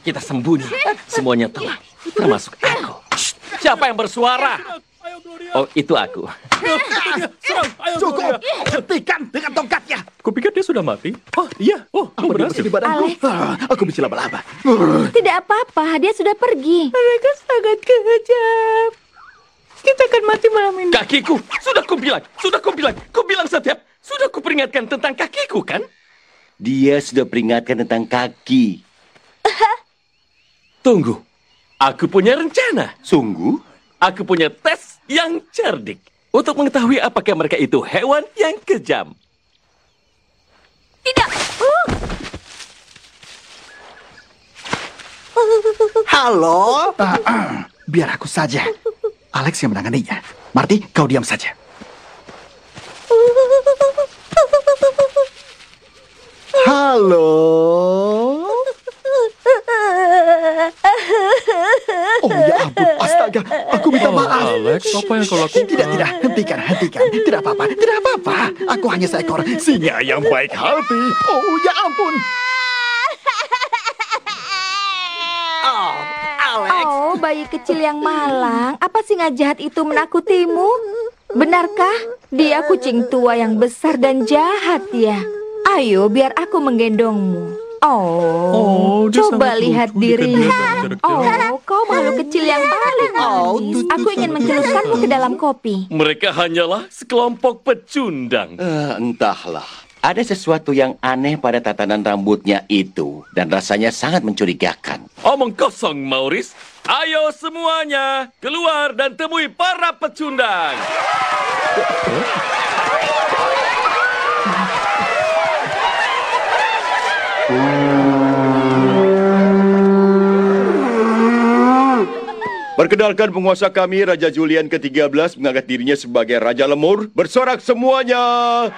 Kita sembunyi. Semuanya telah, termasuk aku. Shh. Siapa yang bersuara? Oh, itu aku. Serang, ayo Cukup. Gloria. Hentikan dengan tongkatnya. Kupikir dia sudah mati. Oh iya, oh aku berhasil. di badanku? Alex. Ah, Aku bisa laba-laba. Tidak apa-apa, dia sudah pergi. Mereka sangat kejam. Kita akan mati malam ini. Kakiku, sudah kubilang, sudah kubilang, kubilang setiap, sudah kuperingatkan tentang kakiku kan? Dia sudah peringatkan tentang kaki. Tunggu, aku punya rencana. Sungguh? Aku punya tes yang cerdik untuk mengetahui apakah mereka itu hewan yang kejam. Tidak. Halo? ah, ah, biar aku saja. Alex yang menanganinya. Marty, kau diam saja. Halo. Oh ya ampun, astaga, aku minta maaf. Alex, apa yang kau lakukan? Tidak, tidak, hentikan, hentikan. Tidak apa-apa, tidak apa-apa. Aku hanya seekor singa yang baik hati. Oh ya ampun. Oh, Alex. Oh, bayi kecil yang malang. Apa singa jahat itu menakutimu? Benarkah? Dia kucing tua yang besar dan jahat ya. Ayo, biar aku menggendongmu. Oh, dia coba lihat dirinya. Oh, kau makhluk kecil yang paling manis. Aku ingin menceluskanmu ke dalam kopi. Mereka hanyalah sekelompok pecundang. Eh, entahlah. Ada sesuatu yang aneh pada tatanan rambutnya itu dan rasanya sangat mencurigakan. Omong kosong, Maurice. Ayo semuanya, keluar dan temui para pecundang. Perkenalkan penguasa kami, Raja Julian ke-13 mengangkat dirinya sebagai Raja Lemur. Bersorak semuanya!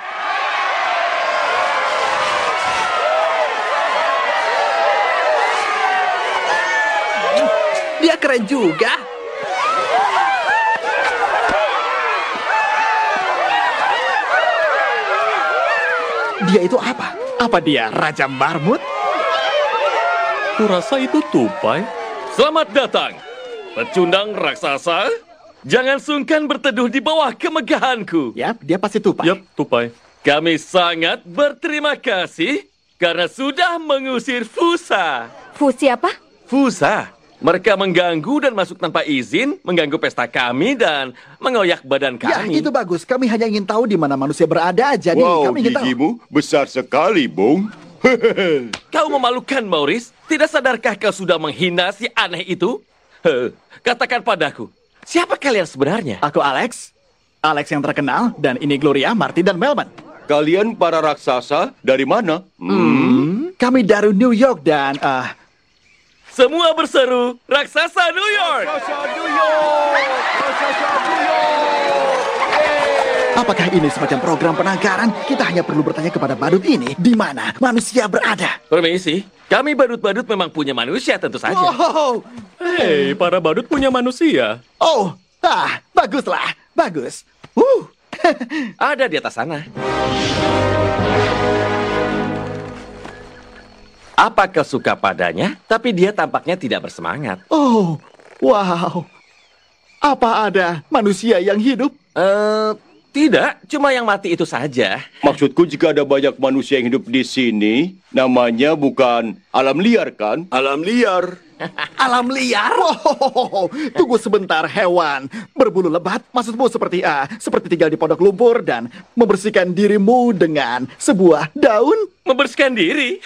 Dia keren juga. Dia itu apa? Apa dia Raja Marmut? Kurasa itu tupai. Selamat datang, pecundang raksasa. Jangan sungkan berteduh di bawah kemegahanku. Yap, dia pasti tupai. Yap, tupai. Kami sangat berterima kasih karena sudah mengusir Fusa. Fusi apa? Fusa. Mereka mengganggu dan masuk tanpa izin, mengganggu pesta kami dan mengoyak badan Ya, kami. itu bagus. Kami hanya ingin tahu di mana manusia berada. Jadi wow, kami ingin tahu. gigimu besar sekali, Bung. Kau memalukan, Maurice. Tidak sadarkah kau sudah menghina si aneh itu? Heh, Katakan padaku, siapa kalian sebenarnya? Aku Alex. Alex yang terkenal. Dan ini Gloria, Marty, dan Melman. Kalian para raksasa dari mana? Hmm, kami dari New York dan... ah, Semua berseru, Raksasa New York! apakah ini semacam program penangkaran? Kita hanya perlu bertanya kepada badut ini. Di mana manusia berada? Permisi, kami badut-badut memang punya manusia tentu saja. Oh, Hei, para badut punya manusia. oh, ah, baguslah. Bagus. Uh, Ada di atas sana. Apa kau suka padanya? Tapi dia tampaknya tidak bersemangat. oh, wow. Apa ada manusia yang hidup? Eh, tidak, cuma yang mati itu saja. Maksudku jika ada banyak manusia yang hidup di sini, namanya bukan alam liar kan? Alam liar. Alam liar? Wow, tunggu sebentar hewan. Berbulu lebat, maksudmu seperti A, seperti tinggal di pondok lumpur dan membersihkan dirimu dengan sebuah daun? Membersihkan diri?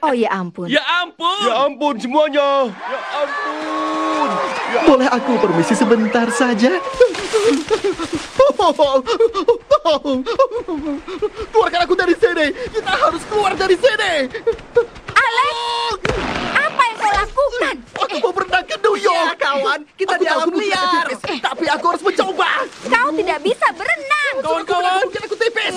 Oh ya ampun. ya ampun! Ya ampun semuanya! Ya ampun! Boleh aku permisi sebentar saja? Keluarkan aku dari sini! Kita harus keluar dari sini! Alex, lakukan? Aku mau berenang ke New York! Ya, kawan, kita Aku di alam liar. tipis, Tapi aku harus mencoba! Kau tidak bisa berenang. Kawan-kawan! Mungkin aku tipis!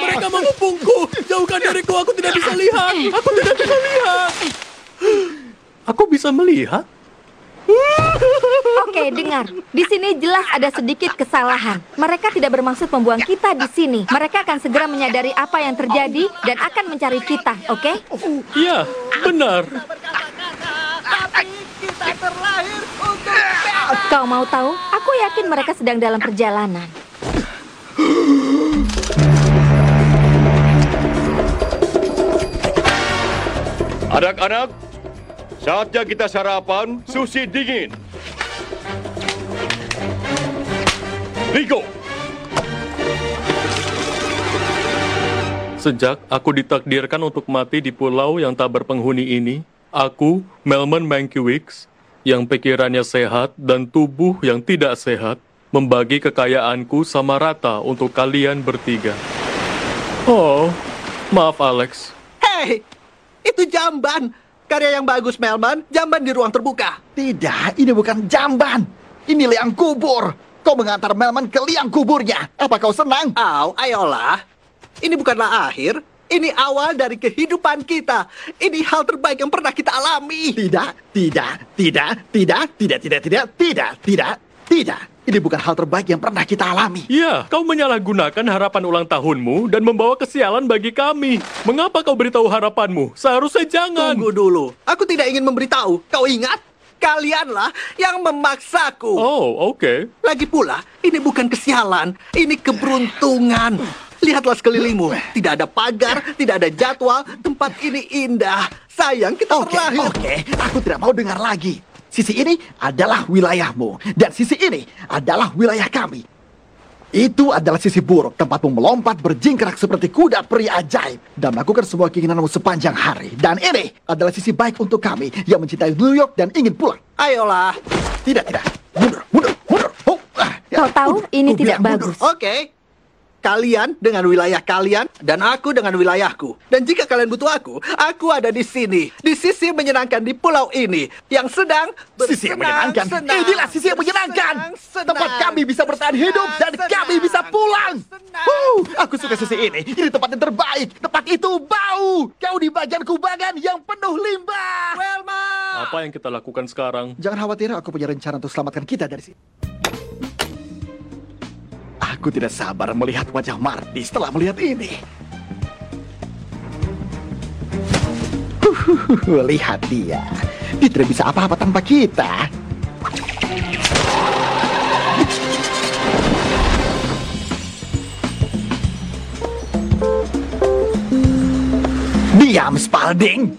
Mereka mengepungku. Jauhkan dariku, aku tidak bisa lihat. Aku tidak bisa lihat. Aku bisa melihat. Oke, dengar. Di sini jelas ada sedikit kesalahan. Mereka tidak bermaksud membuang kita di sini. Mereka akan segera menyadari apa yang terjadi dan akan mencari kita, oke? Ya, benar. Kita terlahir untuk Kau mau tahu? Aku yakin mereka sedang dalam perjalanan. Anak-anak, saatnya kita sarapan sushi dingin. Rico, Sejak aku ditakdirkan untuk mati di pulau yang tak berpenghuni ini, aku, Melman Mankiewicz, yang pikirannya sehat dan tubuh yang tidak sehat, membagi kekayaanku sama rata untuk kalian bertiga. Oh, maaf Alex. Hei, itu jamban. Karya yang bagus, Melman. Jamban di ruang terbuka. Tidak, ini bukan jamban. Ini liang kubur. Kau mengantar Melman ke liang kuburnya. Apa kau senang? Au, ayolah. Ini bukanlah akhir. Ini awal dari kehidupan kita. Ini hal terbaik yang pernah kita alami. Tidak, tidak, tidak, tidak, tidak, tidak, tidak, tidak, tidak, tidak. Ini bukan hal terbaik yang pernah kita alami. Ya, kau menyalahgunakan harapan ulang tahunmu dan membawa kesialan bagi kami. Mengapa kau beritahu harapanmu? Seharusnya jangan. Tunggu dulu. Aku tidak ingin memberitahu. Kau ingat? Kalianlah yang memaksaku. Oh, oke. Lagi pula, ini bukan kesialan. Ini keberuntungan. Lihatlah sekelilingmu. Tidak ada pagar, tidak ada jadwal. Tempat ini indah. Sayang, kita Oke, terlahir. oke, aku tidak mau dengar lagi. Sisi ini adalah wilayahmu, dan sisi ini adalah wilayah kami. Itu adalah sisi buruk, tempatmu melompat berjingkrak seperti kuda peri ajaib dan melakukan semua keinginanmu sepanjang hari. Dan ini adalah sisi baik untuk kami yang mencintai New York dan ingin pulang. Ayolah. Tidak, tidak. Mundur, mundur, mundur. Oh, ah, ya. Kau tahu ini Ku tidak mundur. bagus. Oke. Kalian dengan wilayah kalian dan aku dengan wilayahku. Dan jika kalian butuh aku, aku ada di sini. Di sisi menyenangkan di pulau ini. Yang sedang Sisi yang bersenang- menyenangkan. senang, Inilah sisi yang menyenangkan. bersenang-senang. Tempat kami bisa bertahan hidup dan Senang, kami bisa pulang. senang. Huh, aku suka sisi ini. Ini tempat yang terbaik. Tempat itu bau. Kau di bagian kubangan yang penuh limbah. Welma! Apa yang kita lakukan sekarang? Jangan khawatir, aku punya rencana untuk selamatkan kita dari sini. Aku tidak sabar melihat wajah Marty setelah melihat ini. Lihat dia. Dia tidak bisa apa-apa tanpa kita. Diam, Spalding.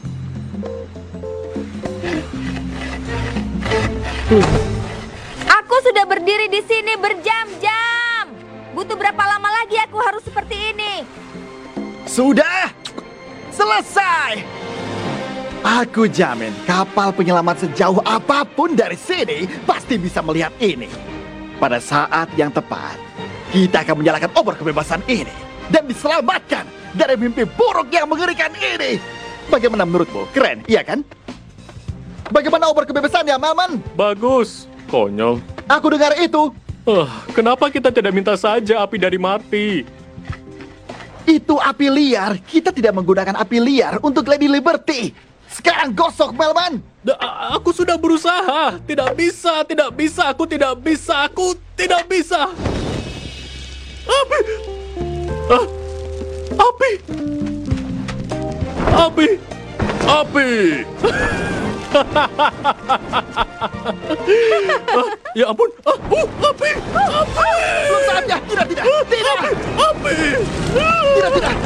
Aku sudah berdiri di sini berjam-jam. Butuh berapa lama lagi aku harus seperti ini? Sudah selesai. Aku jamin kapal penyelamat sejauh apa pun dari sini pasti bisa melihat ini. Pada saat yang tepat, kita akan menyalakan obor kebebasan ini dan diselamatkan dari mimpi buruk yang mengerikan ini. Bagaimana menurutmu? Keren, iya kan? Bagaimana obor kebebasan ya, Maman? Bagus. Konyol. Aku dengar itu. Ah, kenapa kita tidak minta saja api dari Marty? Itu api liar. Kita tidak menggunakan api liar untuk Lady Liberty. Sekarang gosok, Melman. Da- a- aku sudah berusaha. Tidak bisa, tidak bisa. Aku tidak bisa. Aku tidak bisa. Api. Ah, api. Api. Api. Ah, ya ampun. Ah, uh, api. Api. Belum saatnya. Tidak, tidak. Tidak. Api. Tidak, tidak. Tidak.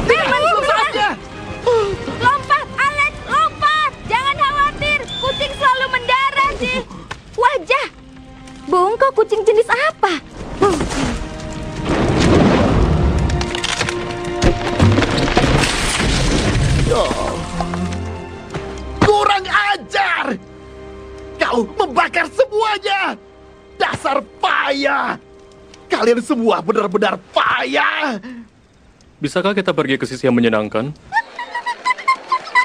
Kalian semua benar-benar payah. Bisakah kita pergi ke sisi yang menyenangkan?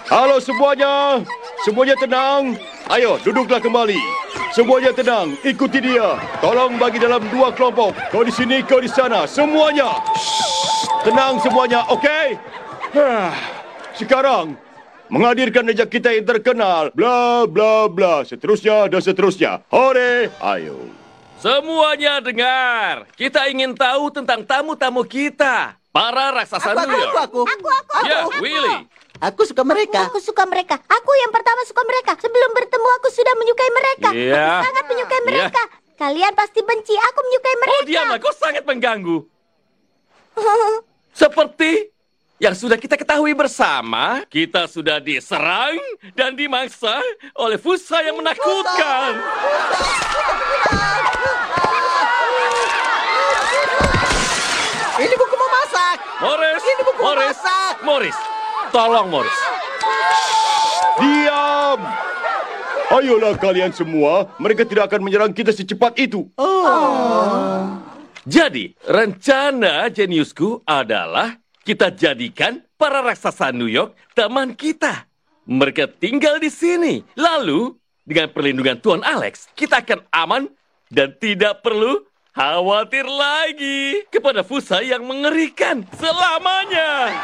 Halo semuanya. Semuanya tenang. Ayo, duduklah kembali. Semuanya tenang, ikuti dia. Tolong bagi dalam dua kelompok. Kau di sini, kau di sana. Semuanya. Shh. Tenang semuanya, okey? Hah. Sekarang, menghadirkan rejak kita yang terkenal. Bla, bla, bla. Seterusnya dan seterusnya. Hore, ayo. Semuanya dengar. Kita ingin tahu tentang tamu-tamu kita. Para raksasa New York. aku. Aku, aku, aku. Ya, aku. Willy. Aku suka mereka. Aku suka mereka. Aku yang pertama suka mereka. Sebelum bertemu aku sudah menyukai mereka. Iya. Aku sangat menyukai Iya. mereka. Kalian pasti benci. Aku menyukai mereka. Oh, diamlah. Kau sangat mengganggu. Seperti yang sudah kita ketahui bersama, kita sudah diserang dan dimangsa oleh Fusa yang menakutkan. Ini buku memasak. Morris, Ini buku Morris, masak. Morris, tolong Morris. Diam! Ayolah kalian semua, mereka tidak akan menyerang kita secepat itu. Jadi, rencana jeniusku adalah kita jadikan para raksasa New York teman kita. Mereka tinggal di sini. Lalu, dengan perlindungan Tuan Alex, kita akan aman dan tidak perlu khawatir lagi kepada Fusa yang mengerikan selamanya.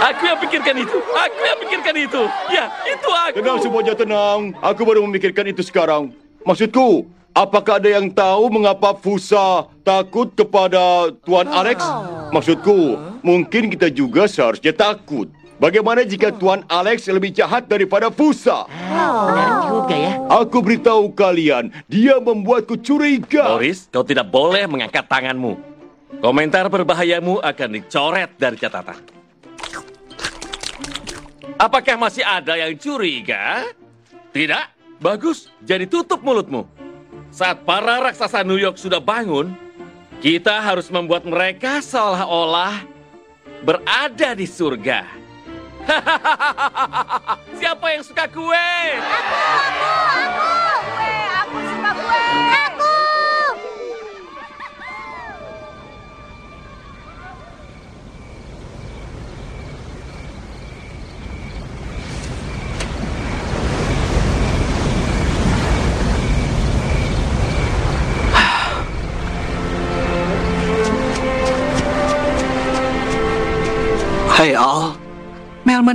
Aku yang pikirkan itu. Aku yang pikirkan itu. Ya, itu aku. Tenang semuanya tenang. Aku baru memikirkan itu sekarang. Maksudku, apakah ada yang tahu mengapa Fusa takut kepada Tuan Alex? Maksudku, mungkin kita juga seharusnya takut. Bagaimana jika Tuan Alex lebih jahat daripada Fusa? Benar juga ya. Aku beritahu kalian, dia membuatku curiga. Morris, kau tidak boleh mengangkat tanganmu. Komentar berbahayamu akan dicoret dari catatan. Apakah masih ada yang curiga? Tidak? Bagus, jadi tutup mulutmu. Saat para raksasa New York sudah bangun, kita harus membuat mereka seolah-olah berada di surga. Siapa yang suka kue? Aku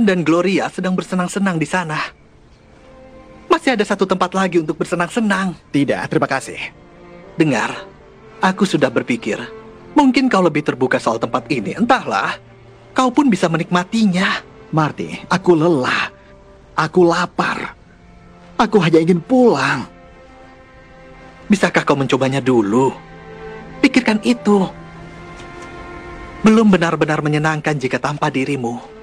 Dan Gloria sedang bersenang-senang di sana. Masih ada satu tempat lagi untuk bersenang-senang. Tidak, terima kasih. Dengar, aku sudah berpikir, mungkin kau lebih terbuka soal tempat ini. Entahlah, kau pun bisa menikmatinya. Marty, aku lelah. Aku lapar. Aku hanya ingin pulang. Bisakah kau mencobanya dulu? Pikirkan itu. Belum benar-benar menyenangkan jika tanpa dirimu.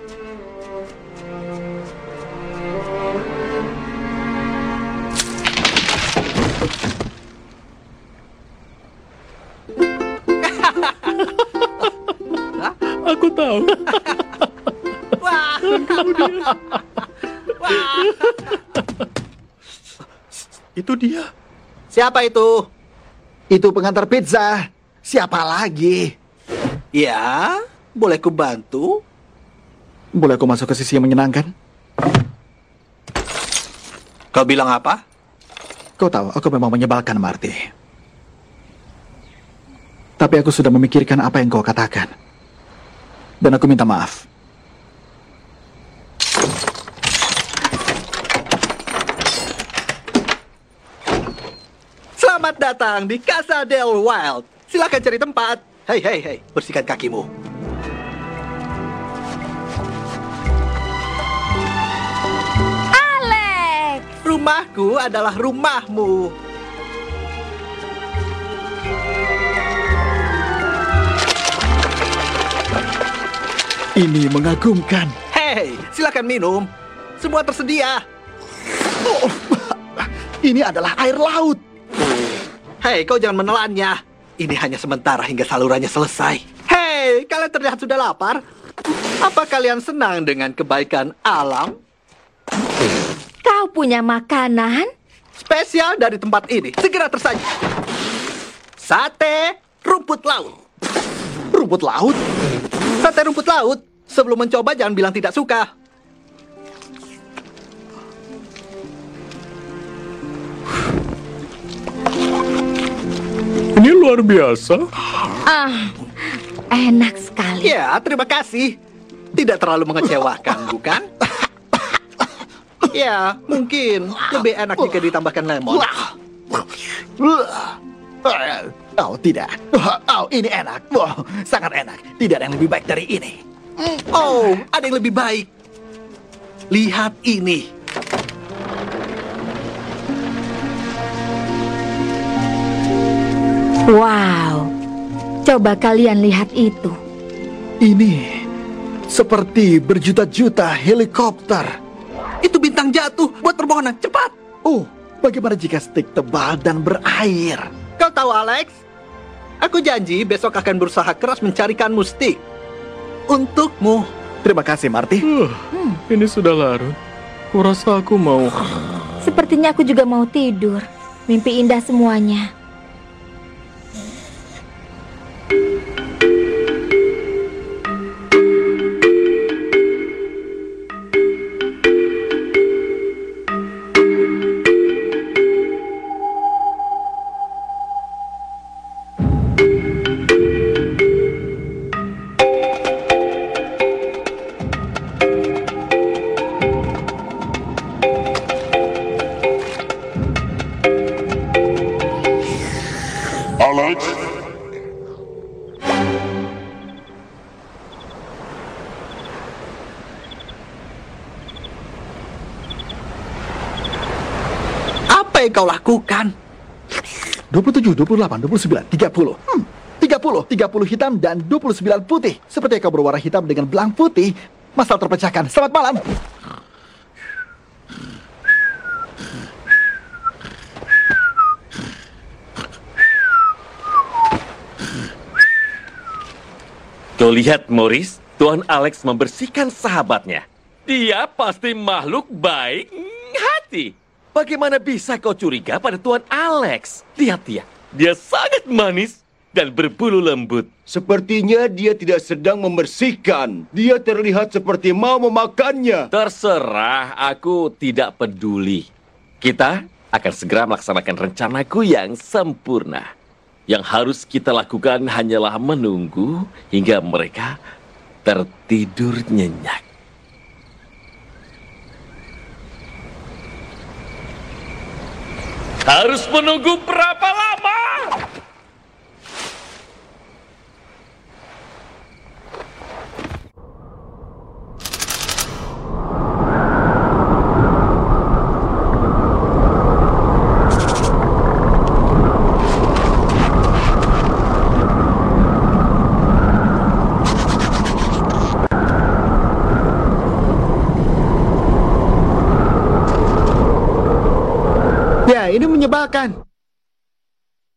Aku tahu. Dan kemudian... Itu dia. Siapa itu? Itu pengantar pizza. Siapa lagi? Ya, boleh ku bantu? Boleh aku masuk ke sisi yang menyenangkan? Kau bilang apa? Kau tahu, aku memang menyebalkan, Marty. Tapi aku sudah memikirkan apa yang kau katakan. Dan aku minta maaf. Selamat datang di Casa del Wild. Silakan cari tempat. Hei, hei, hei, bersihkan kakimu. Alex. Rumahku adalah rumahmu. Ini mengagumkan. Hei, silakan minum. Semua tersedia. Oh, ini adalah air laut. Hei, kau jangan menelannya. Ini hanya sementara hingga salurannya selesai. Hei, kalian terlihat sudah lapar. Apa kalian senang dengan kebaikan alam? Kau punya makanan? Spesial dari tempat ini. Segera tersaji. Sate rumput laut. Rumput laut? Sate rumput laut. Sebelum mencoba jangan bilang tidak suka. Ini luar biasa. Ah, enak sekali. Ya, terima kasih. Tidak terlalu mengecewakan, bukan? Ya, mungkin lebih enak jika ditambahkan lemon. Oh, tidak. Oh, ini enak. Wow, sangat enak. Tidak ada yang lebih baik dari ini. Oh, ada yang lebih baik. Lihat ini. Wow. Coba kalian lihat itu. Ini seperti berjuta-juta helikopter. Itu bintang jatuh. Buat permohonan, cepat. Oh, bagaimana jika stik tebal dan berair? Kau tahu, Alex? Aku janji besok akan berusaha keras mencarikan mustik. Untukmu. Terima kasih, Marty. Uh, Ini sudah larut. Kurasa aku mau... Sepertinya aku juga mau tidur. Mimpi indah semuanya. 28, 29, 30. Hmm, 30 30, 30 hitam dan 29 putih. Seperti kau berwarna hitam dengan belang putih, masalah terpecahkan. Selamat malam. Kau lihat, Morris, Tuan Alex membersihkan sahabatnya. Dia pasti makhluk baik hati. Bagaimana bisa kau curiga pada Tuan Alex? Lihat dia, dia sangat manis dan berbulu lembut. Sepertinya dia tidak sedang membersihkan. Dia terlihat seperti mau memakannya. Terserah, aku tidak peduli. Kita akan segera melaksanakan rencanaku yang sempurna. Yang harus kita lakukan hanyalah menunggu hingga mereka tertidur nyenyak. Harus menunggu berapa lama? Menyebalkan.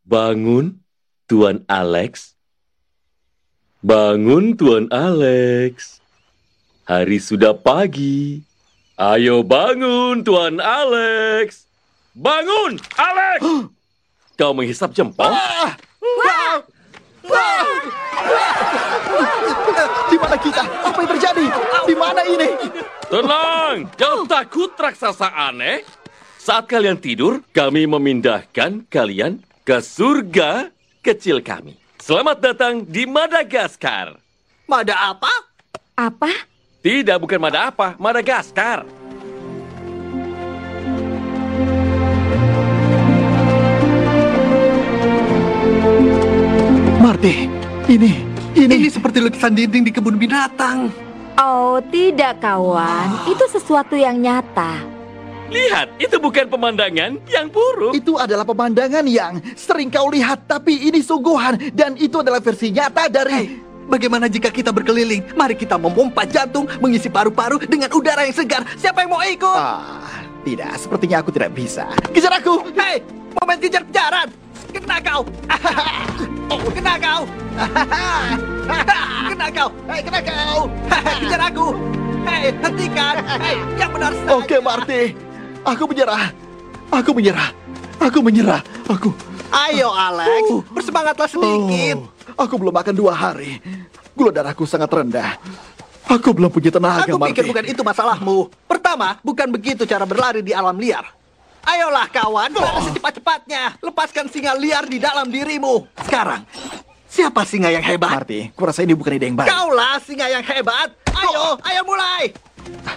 Bangun, Tuan Alex. Bangun, Tuan Alex. Hari sudah pagi. Ayo bangun, Tuan Alex. Bangun, Alex! Kau menghisap jempol? Di mana kita? Apa yang terjadi? Di mana ini? Tenang, kau takut raksasa aneh? Saat kalian tidur, kami memindahkan kalian ke surga kecil kami. Selamat datang di Madagaskar. Mada apa? Apa? Tidak, bukan Mada apa, Madagaskar. Marty, ini, ini... Ini seperti lukisan dinding di kebun binatang. Oh, tidak kawan. Itu sesuatu yang nyata. Lihat, itu bukan pemandangan yang buruk. Itu adalah pemandangan yang sering kau lihat, tapi ini sungguhan. Dan itu adalah versi nyata dari... Bagaimana jika kita berkeliling? Mari kita memompa jantung, mengisi paru-paru dengan udara yang segar. Siapa yang mau ikut? Ah, tidak, sepertinya aku tidak bisa. Kejar aku! Hei, momen kejar-kejaran! Kena kau! oh, kena kau! kena kau! Hei, kena kau! Kejar aku! Hei, hentikan! Hei, yang benar saja! Oke, Marty. Aku menyerah. Aku menyerah. Aku menyerah. Aku... Ayo, Alex. Bersemangatlah sedikit. Oh, aku belum makan dua hari. Gula darahku sangat rendah. Aku belum punya tenaga, Aku pikir Marty. bukan itu masalahmu. Pertama, bukan begitu cara berlari di alam liar. Ayolah kawan, berlari secepat-cepatnya. Lepaskan singa liar di dalam dirimu. Sekarang, siapa singa yang hebat? Marty, kurasa ini bukan ide yang baik. Kaulah singa yang hebat. Ayo, ayo mulai.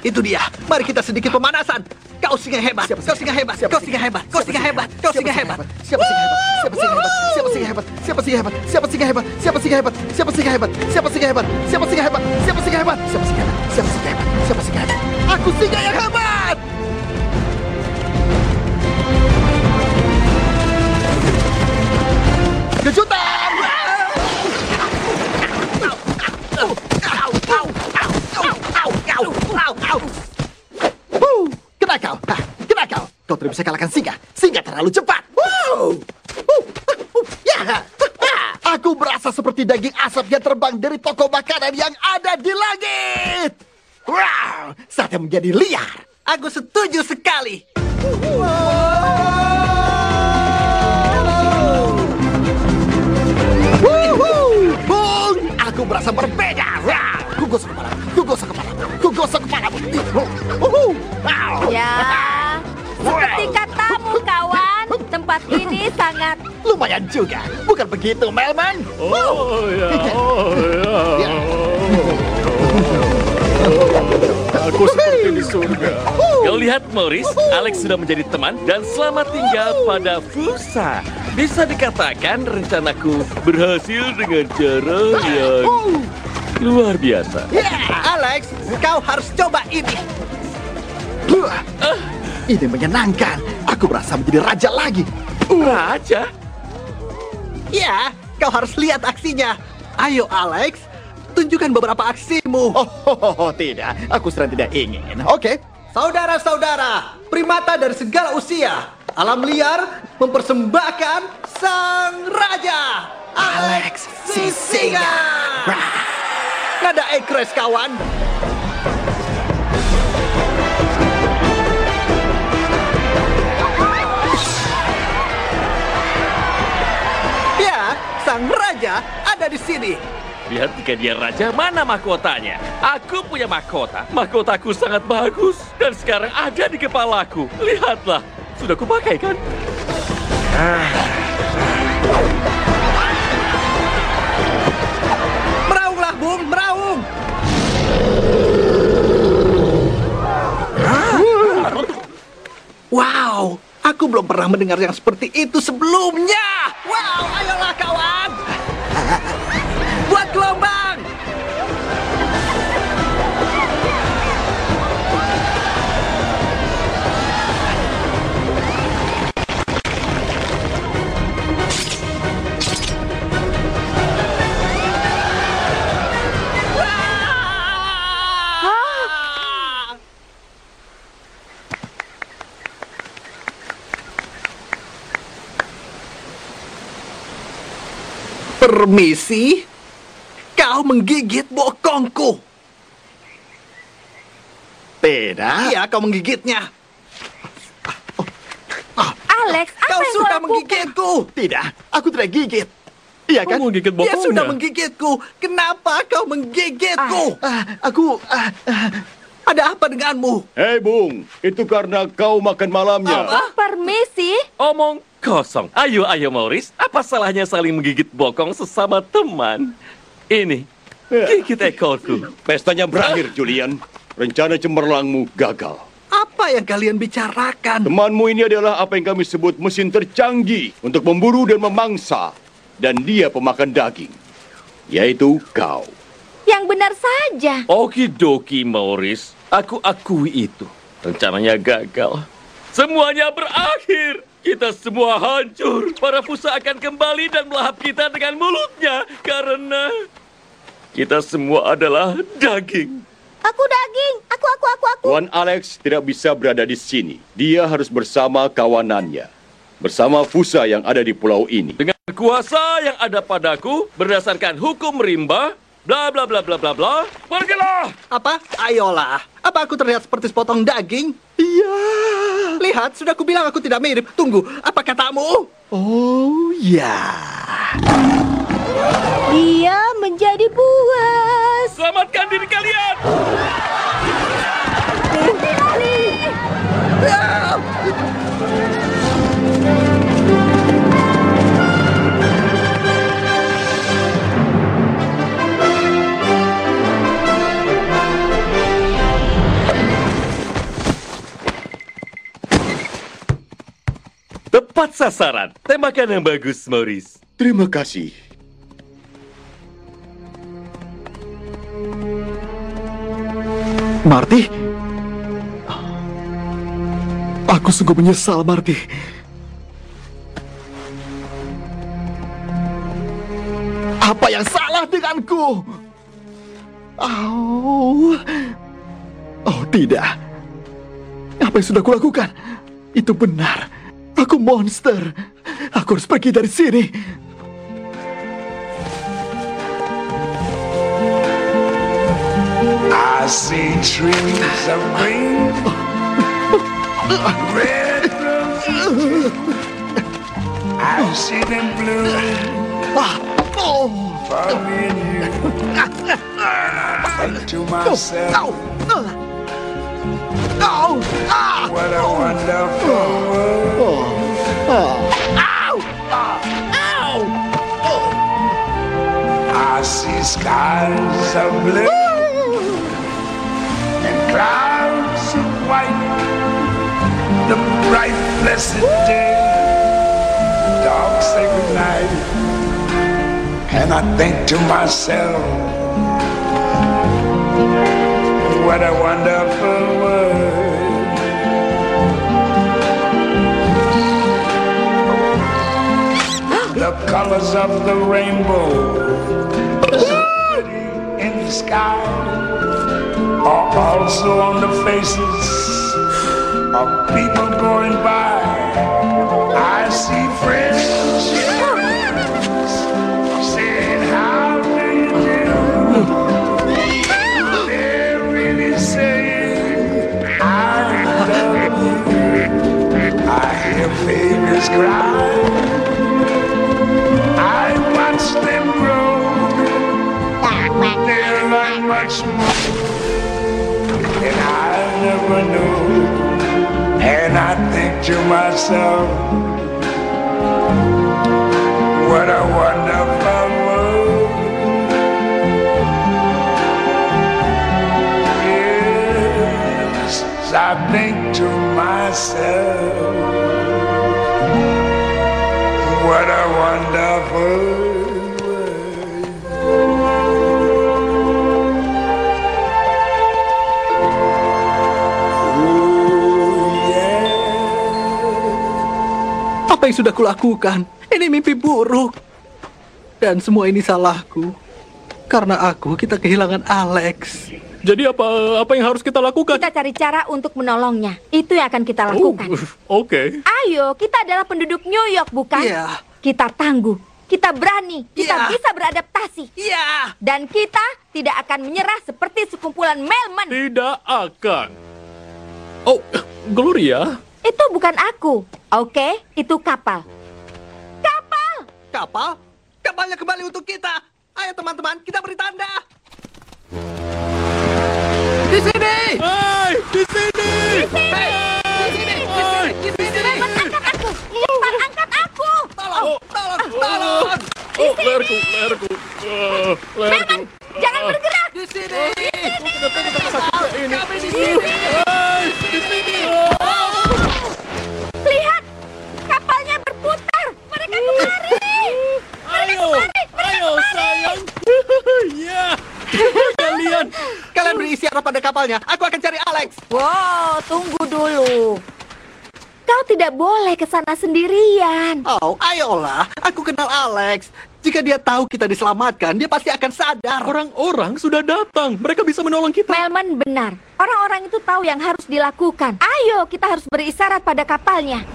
Itu dia. Mari kita sedikit pemanasan. Kau singa hebat. Kau singa hebat. Kau singa hebat. Kau singa hebat. Kau singa hebat. Siapa singa hebat? Siapa singa hebat? Siapa singa hebat? Siapa singa hebat? Siapa singa hebat? Siapa singa hebat? Siapa singa hebat? Siapa singa hebat? Siapa singa hebat? Siapa singa hebat? Siapa singa hebat? Siapa singa hebat? Siapa singa hebat? Aku singa yang hebat! Kejutan! Kena kau! Hah, Kena kau! Kau tidak bisa kalahkan singa. Singa terlalu cepat. Wuh! Wuh, wuh, Ya! Aku berasa seperti daging asap yang terbang dari toko makanan yang ada di langit. Wow! Saatnya menjadi liar. Aku setuju sekali. Bung! Aku berasa berbeda. Wah! Ku gosok kepala. Ku gosok kepala. Gosok kepala. Wuhu! Wow! Ya, seperti katamu kawan, tempat ini sangat Lumayan juga. Bukan begitu, Melman? Oh ya, oh ya. Aku seperti di surga. Kau lihat, Morris, Alex sudah menjadi teman dan selamat tinggal pada Fusa. Bisa dikatakan rencanaku berhasil dengan cara yang luar biasa. Ya, Alex, kau harus coba ini. Wah, Ini menyenangkan. Aku berasa menjadi raja lagi. Raja? Ya, Kau harus lihat aksinya. Ayo, Alex. Tunjukkan beberapa aksimu. Oh, oh, oh, oh, tidak. Aku sedang tidak ingin. Oke. Saudara-saudara, primata dari segala usia, alam liar mempersembahkan sang raja, Alex si singa. Nada ekres kawan. Ya, sang raja ada di sini. Lihat jika dia raja, mana mahkotanya? Aku punya mahkota. Mahkotaku sangat bagus. Dan sekarang ada di kepalaku. Lihatlah, sudah kupakai kan? Meraunglah, Bung, meraung. Wow, aku belum pernah mendengar yang seperti itu sebelumnya. Wow, ayolah kawan. Buat gelombang. Permisi, kau menggigit bokongku. Tidak. Iya, kau menggigitnya. Alex, apa Kau yang sudah kau menggigitku. Tidak, aku tidak gigit. Iya kan? Kamu menggigit Dia sudah menggigitku. Kenapa kau menggigitku? Ah, aku ah, ah, Ada apa denganmu? Hei Bung, itu karena kau makan malamnya. Oh, permisi. Omong kosong. Ayo, ayo Maurice. Apa salahnya saling menggigit bokong sesama teman? Ini, gigit ekorku. Pestanya berakhir, Julian. Rencana cemerlangmu gagal. Apa yang kalian bicarakan? Temanmu ini adalah apa yang kami sebut mesin tercanggih untuk memburu dan memangsa. Dan dia pemakan daging. Yaitu kau. Yang benar saja. Okidoki, Maurice. Aku akui itu. Rencananya gagal. Semuanya berakhir. Kita semua hancur. Para pusa akan kembali dan melahap kita dengan mulutnya. Karena kita semua adalah daging. Aku daging. Aku, aku, aku, aku. Tuan Alex tidak bisa berada di sini. Dia harus bersama kawanannya. Bersama Fusa yang ada di pulau ini. Dengan kuasa yang ada padaku berdasarkan hukum rimba, bla bla bla bla bla bla, pergilah! Apa? Ayolah. Apa aku terlihat seperti sepotong daging? iya. Lihat, sudah kubilang aku tidak mirip. Tunggu, apa katamu? Oh, ya. Dia menjadi buas. Selamatkan diri kalian! Tepat sasaran. Tembakan yang bagus, Maurice. Terima kasih. Marty? Aku sungguh menyesal, Marty. Apa yang salah denganku? Oh, oh tidak. Apa yang sudah kulakukan? Itu benar. Aku monster. Aku harus pergi dari sini. I see trees of green, red roses. I see them blue for me and you. And I think to myself, what a wonderful world. Oh, ow, ah, ow, ow! I see skies of blue and clouds of white. The bright, blessed day, dark, sacred night. And I think to myself, what a wonderful world. The colors of the rainbow in the sky are also on the faces of people going by. I see friends babies cry. I watch them grow. They learn much more than I never knew. And I think to myself, what a wonderful world. Yes, I think to myself, what a wonderful Apa yang sudah kulakukan? Ini mimpi buruk. Dan semua ini salahku. Karena aku, kita kehilangan Alex. Jadi apa apa yang harus kita lakukan? Kita cari cara untuk menolongnya. Itu yang akan kita lakukan. Oke. Ayo, kita adalah penduduk New York, bukan? Iya. Kita tangguh, kita berani, kita Iya. bisa beradaptasi. Iya. Dan kita tidak akan menyerah seperti sekumpulan Melman. Tidak akan. Oh, Gloria. Itu bukan aku, oke? Itu kapal. Kapal! Kapal? Kapalnya kembali untuk kita. Ayo teman-teman, kita beri tanda. Di sini! Hai, di sini! Hei, di sini, di sini, di sini. Angkat aku! Cepat angkat aku! Tolong, tolong, tolong. Oh, leherku, leherku. Leherku. Jangan bergerak! Sini. Kami sini. Di sini. Lihat! Kapalnya berputar! Mereka kemari! Ayo, ayo sayang. Ya, kalian. Kalian beri isyarat pada kapalnya. Aku akan cari Alex. Wow, tunggu dulu. Kau tidak boleh ke sana sendirian. Oh, ayolah. Aku kenal Alex. Jika dia tahu kita diselamatkan, dia pasti akan sadar. Orang-orang sudah datang. Mereka bisa menolong kita. Melman benar. Orang-orang itu tahu yang harus dilakukan. Ayo, kita harus beri isyarat pada kapalnya.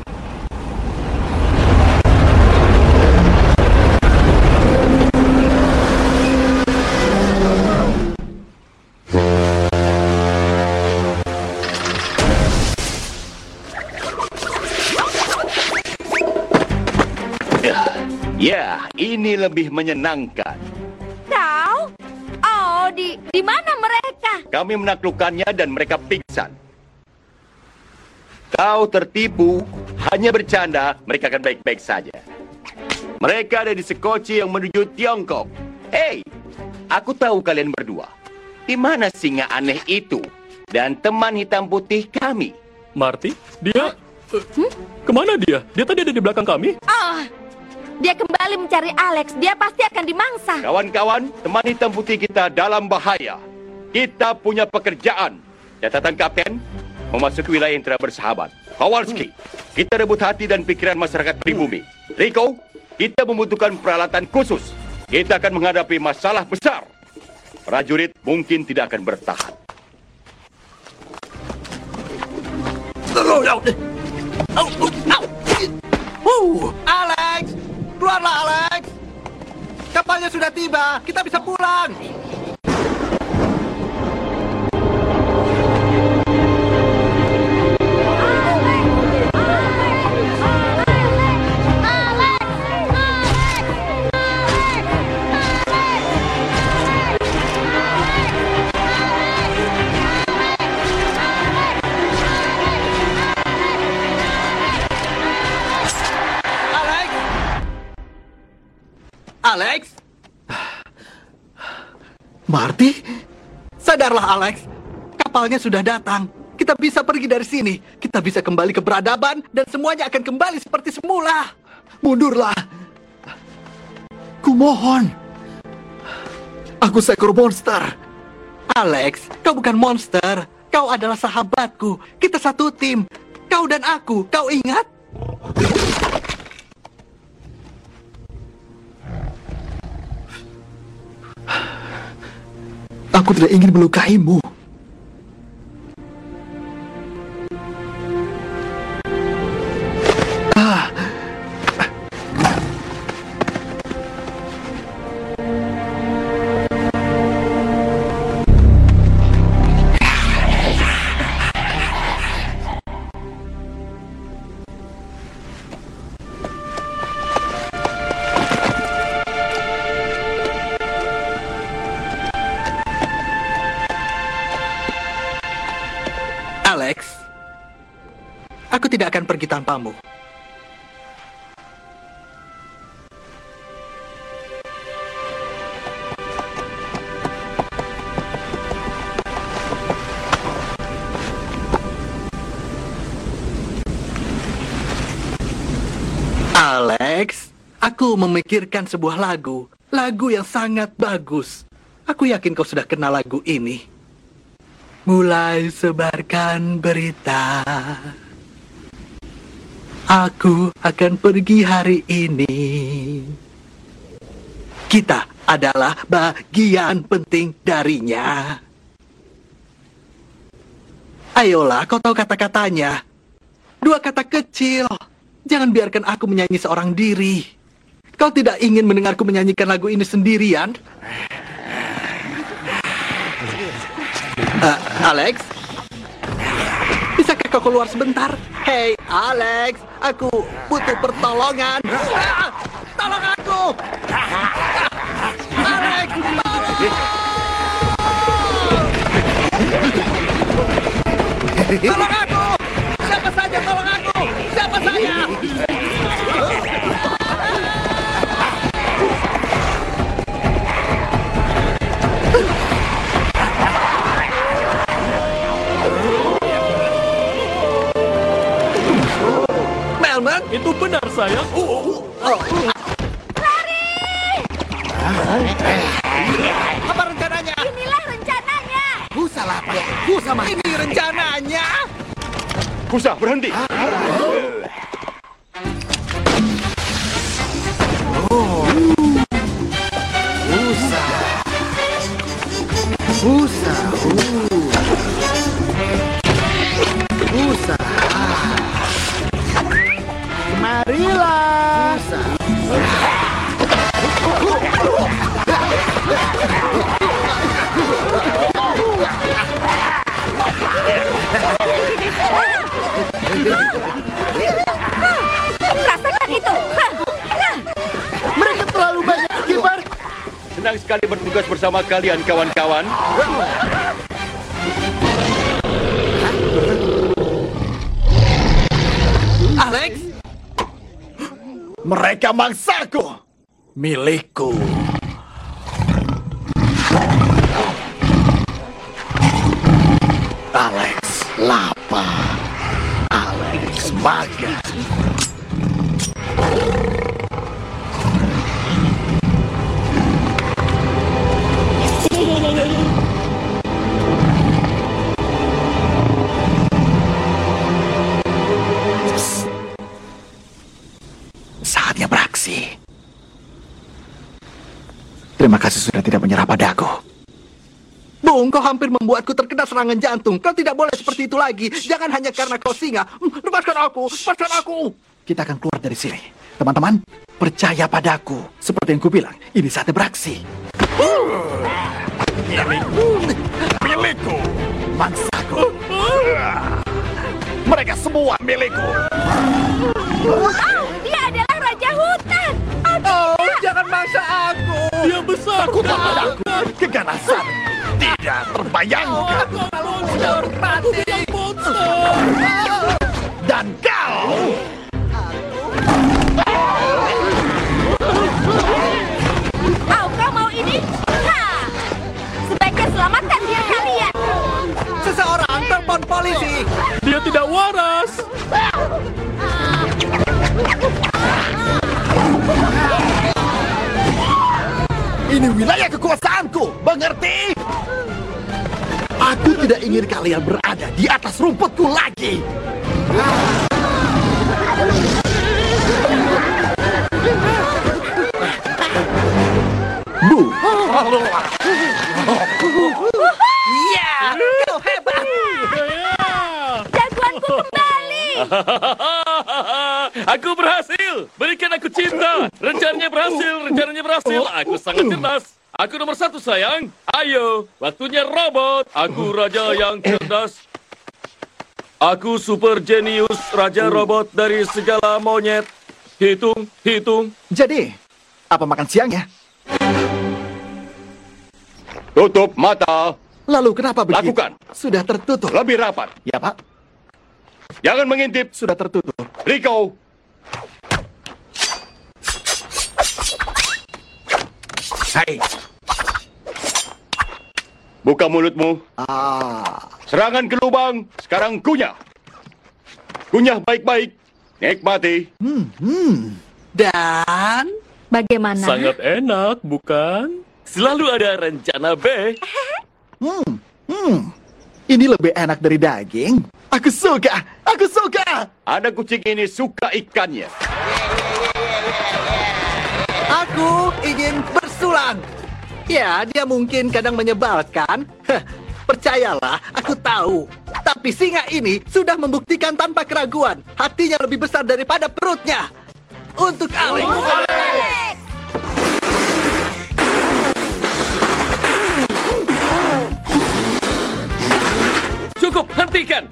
Ya, ini lebih menyenangkan. Kau? Oh, di di mana mereka? Kami menaklukkannya dan mereka pingsan. Kau tertipu, hanya bercanda, mereka akan baik-baik saja. Mereka ada di Sekoci yang menuju Tiongkok. Hei, aku tahu kalian berdua. Di mana singa aneh itu? Dan teman hitam putih kami. Marty, dia... eh, Ke mana dia? Dia tadi ada di belakang kami. Oh, dia kembali mencari Alex. Dia pasti akan dimangsa. Kawan-kawan, teman hitam putih kita dalam bahaya. Kita punya pekerjaan. Catatan kapten, memasuki wilayah yang tidak bersahabat. Kowalski, kita rebut hati dan pikiran masyarakat pribumi. Rico, kita membutuhkan peralatan khusus. Kita akan menghadapi masalah besar. Prajurit mungkin tidak akan bertahan. Uh, Alex! Keluarlah, Alex! Kapalnya sudah tiba. Kita bisa pulang. Sadarlah, Alex. Kapalnya sudah datang. Kita bisa pergi dari sini. Kita bisa kembali ke peradaban dan semuanya akan kembali seperti semula. Mundurlah. Kumohon. Aku seekor monster. Alex, kau bukan monster. Kau adalah sahabatku. Kita satu tim. Kau dan aku. Kau ingat? Aku tidak ingin melukaimu. Akan pergi tanpamu. Alex, aku memikirkan sebuah lagu, lagu yang sangat bagus. Aku yakin kau sudah kenal lagu ini. Mulai sebarkan berita. Aku akan pergi hari ini. Kita adalah bagian penting darinya. Ayolah, kau tahu kata-katanya. Dua kata kecil. Jangan biarkan aku menyanyi seorang diri. Kau tidak ingin mendengarku menyanyikan lagu ini sendirian? Eh, Alex? Kau keluar sebentar? Hei, Alex, aku butuh pertolongan. Indy. Bersama kalian, kawan-kawan. Alex? Mereka mangsaku. Milikku. Membuatku terkena serangan jantung. Kau tidak boleh seperti itu lagi. Jangan hanya karena kau singa. Hmm, Lepaskan aku, lepaskan aku. Kita akan keluar dari sini. Teman-teman, percaya padaku. Seperti yang kubilang, ini saatnya beraksi. Milikku, mangsaku. Mereka semua milikku. Oh, dia adalah raja hutan. Oh, jangan mangsa aku. Dia besar. Takutlah padaku. Tidak terbayangkan. Dan kau Oh, kau mau ini? Ha! Sebaiknya selamatkan diri kalian. Seseorang telepon polisi. Dia tidak waras. ini wilayah kekuasaanku, mengerti? Aku tidak ingin kalian berada di atas rumputku lagi. Bu. Ya, kau hebat. Jagoanku kembali. Aku berhasil. Berikan aku cinta. Rencananya berhasil, rencananya berhasil. Aku sangat cerdas. Aku nomor satu sayang. Ayo, waktunya robot. Aku raja yang cerdas. Aku super genius, raja robot dari segala monyet. Hitung, hitung. Jadi, apa makan siangnya? Tutup mata. Lalu kenapa begitu? Lakukan. Sudah tertutup. Lebih rapat. Ya, Pak. Jangan mengintip. Sudah tertutup. Rico. Hai. Buka mulutmu. Ah. Serangan ke lubang. Sekarang kunyah. Kunyah baik-baik. Nikmati. Hmm, hmm. Dan Bagaimana? Sangat enak, bukan? Selalu ada rencana B. Hmm, hmm. Ini lebih enak dari daging. Aku suka, aku suka. Ada kucing ini suka ikannya. aku ingin bersulang. Ya, dia mungkin kadang menyebalkan. Heh, Percayalah, aku tahu. Tapi singa ini sudah membuktikan tanpa keraguan. Hatinya lebih besar daripada perutnya. Untuk Alex. Cukup, hentikan.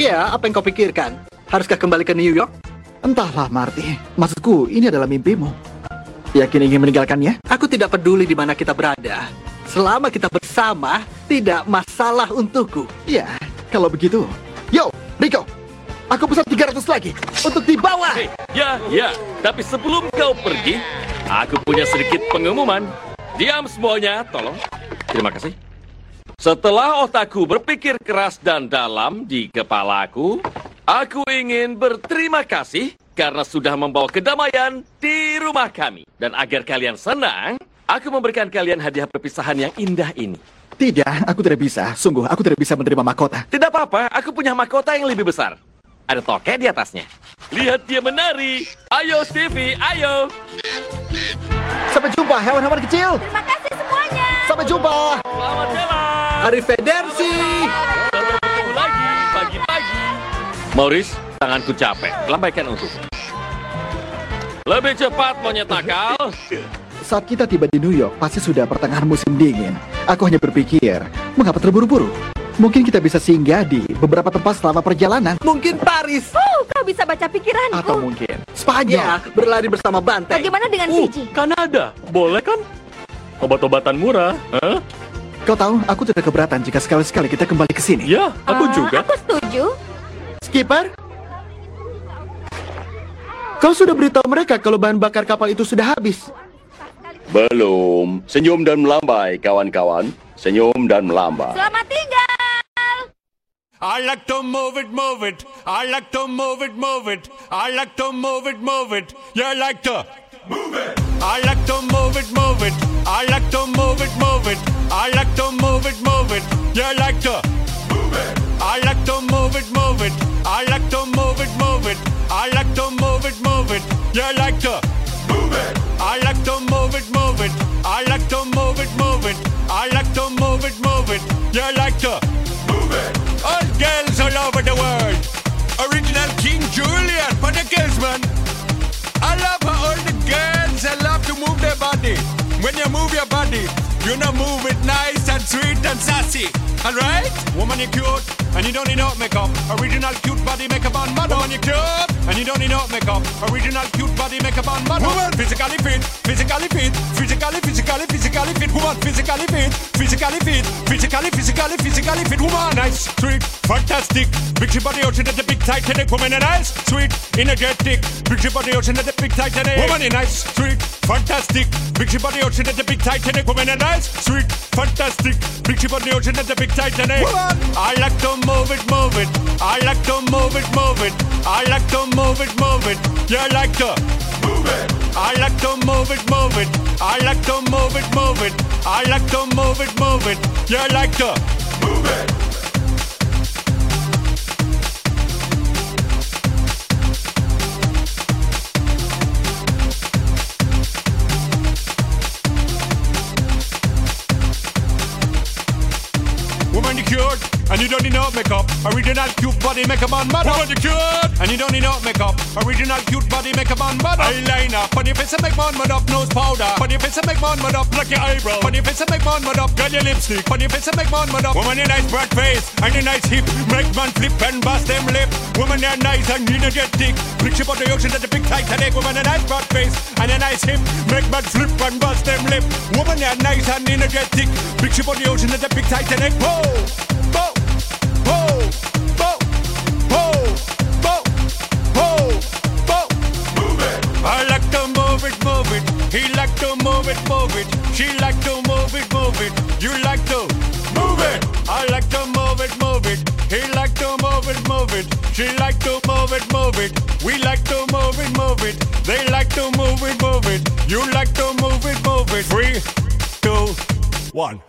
Ya, apa yang kau pikirkan? Haruskah kembali ke New York? Entahlah, Marty. Maksudku, ini adalah mimpimu. Yakin ingin meninggalkannya? Aku tidak peduli di mana kita berada. Selama kita bersama, tidak masalah untukku. Ya, kalau begitu. Yo, Rico. Aku pesan 300 lagi untuk dibawa. Hei, ya, ya. Tapi sebelum kau pergi, aku punya sedikit pengumuman. Diam semuanya, tolong. Terima kasih. Setelah otakku berpikir keras dan dalam di kepalaku, aku ingin berterima kasih karena sudah membawa kedamaian di rumah kami. Dan agar kalian senang, aku memberikan kalian hadiah perpisahan yang indah ini. Tidak, aku tidak bisa. Sungguh, aku tidak bisa menerima mahkota. Tidak apa-apa, aku punya mahkota yang lebih besar. Ada toke di atasnya. Lihat dia menari. Ayo Stevie, ayo. Sampai jumpa, hewan-hewan kecil. Terima kasih semuanya. Sampai jumpa. Selamat jalan. Arrivederci. Sampai ketemu lagi pagi-pagi. Maurice, tanganku capek. Lambaikan untuk. Lebih cepat, monyet nakal. Saat kita tiba di New York, pasti sudah pertengahan musim dingin. Aku hanya berpikir, mengapa terburu-buru? Mungkin kita bisa singgah di beberapa tempat selama perjalanan. Mungkin Paris. Oh, kau bisa baca pikiranku. Atau mungkin Spanyol. Ya, berlari bersama banteng. Bagaimana dengan Uh, Fiji? Kanada. Boleh kan? Obat-obatan murah. Hah? Kau tahu, aku tidak keberatan jika sekali-sekali kita kembali ke sini. Ya, aku Ah, juga. Aku setuju. Skipper? Kau sudah beritahu mereka kalau bahan bakar kapal itu sudah habis. Belum. Senyum dan melambai, kawan-kawan. Senyum dan melambai. Selamat tinggal. I like to move it, move it. I like to move it, move it. I like to move it, move it. You like to move it. I like to move it, move it. I like to move it, move it. I like to move it, move it. You like to move it. I like to move it, move it. I like to move it, move it. I like to move it, move it. You like to move it. I like to move it, move it. I like to move it, move it. I like to move it, move it. You like to move it. All girls all over the world. Original King Julian for the girls, man. I love how all the girls I love to move their body. When you move your body, you know move it nice and sweet and sassy. Alright? Woman, you cute, and you don't need no makeup. Original cute body makeup on model. Woman, you cute, and you don't need no makeup. Original cute body makeup on model. Woman, physically fit, physically fit, physically, physically, physically fit. Woman, physically fit, physically fit, physically, physically, physically fit. Woman, nice, sweet, fantastic. Big body ocean at the big Titanic. Woman, nice, sweet, energetic. Big body ocean at the big Titanic. Woman, nice, sweet, fantastic. Big body ocean at the big Titanic. Woman, nice, sweet, fantastic. Big ship body ocean at the big Titanic. I like to move it, move it. I like to move it, move it. I like to move it, move it. You like to move it. I like to move it, move it. I like to move it, move it. I like to move it, move it. You like to move it. And you don't need no makeup. Original cute body make a man mad. Woman you cute, and you don't need no makeup. Original cute body make a man mad. Eyeliner, funny face and make man mad up. Nose powder, funny face and make man mad up. Like your eyebrow, funny face and make man mad up. Girl your lipstick, funny face and make man mad up. Woman your nice broad face and your nice hip, make man flip and bust them lip. Woman you're nice and energetic. Big ship on the ocean at the big Titanic. Woman a nice broad face and a nice hip, make man flip and bust them lip. Woman you're nice and energetic. Big ship on the ocean at the big Titanic. Whoa, whoa, He like to move it, move it. He likes to move it, move it, she like to move it, move it. You like to move it. I like to move it, move it. He like to move it, move it. She like to move it, move it. We like to move it, move it. They like to move it, move it. You like to move it, move it. Three, two, one.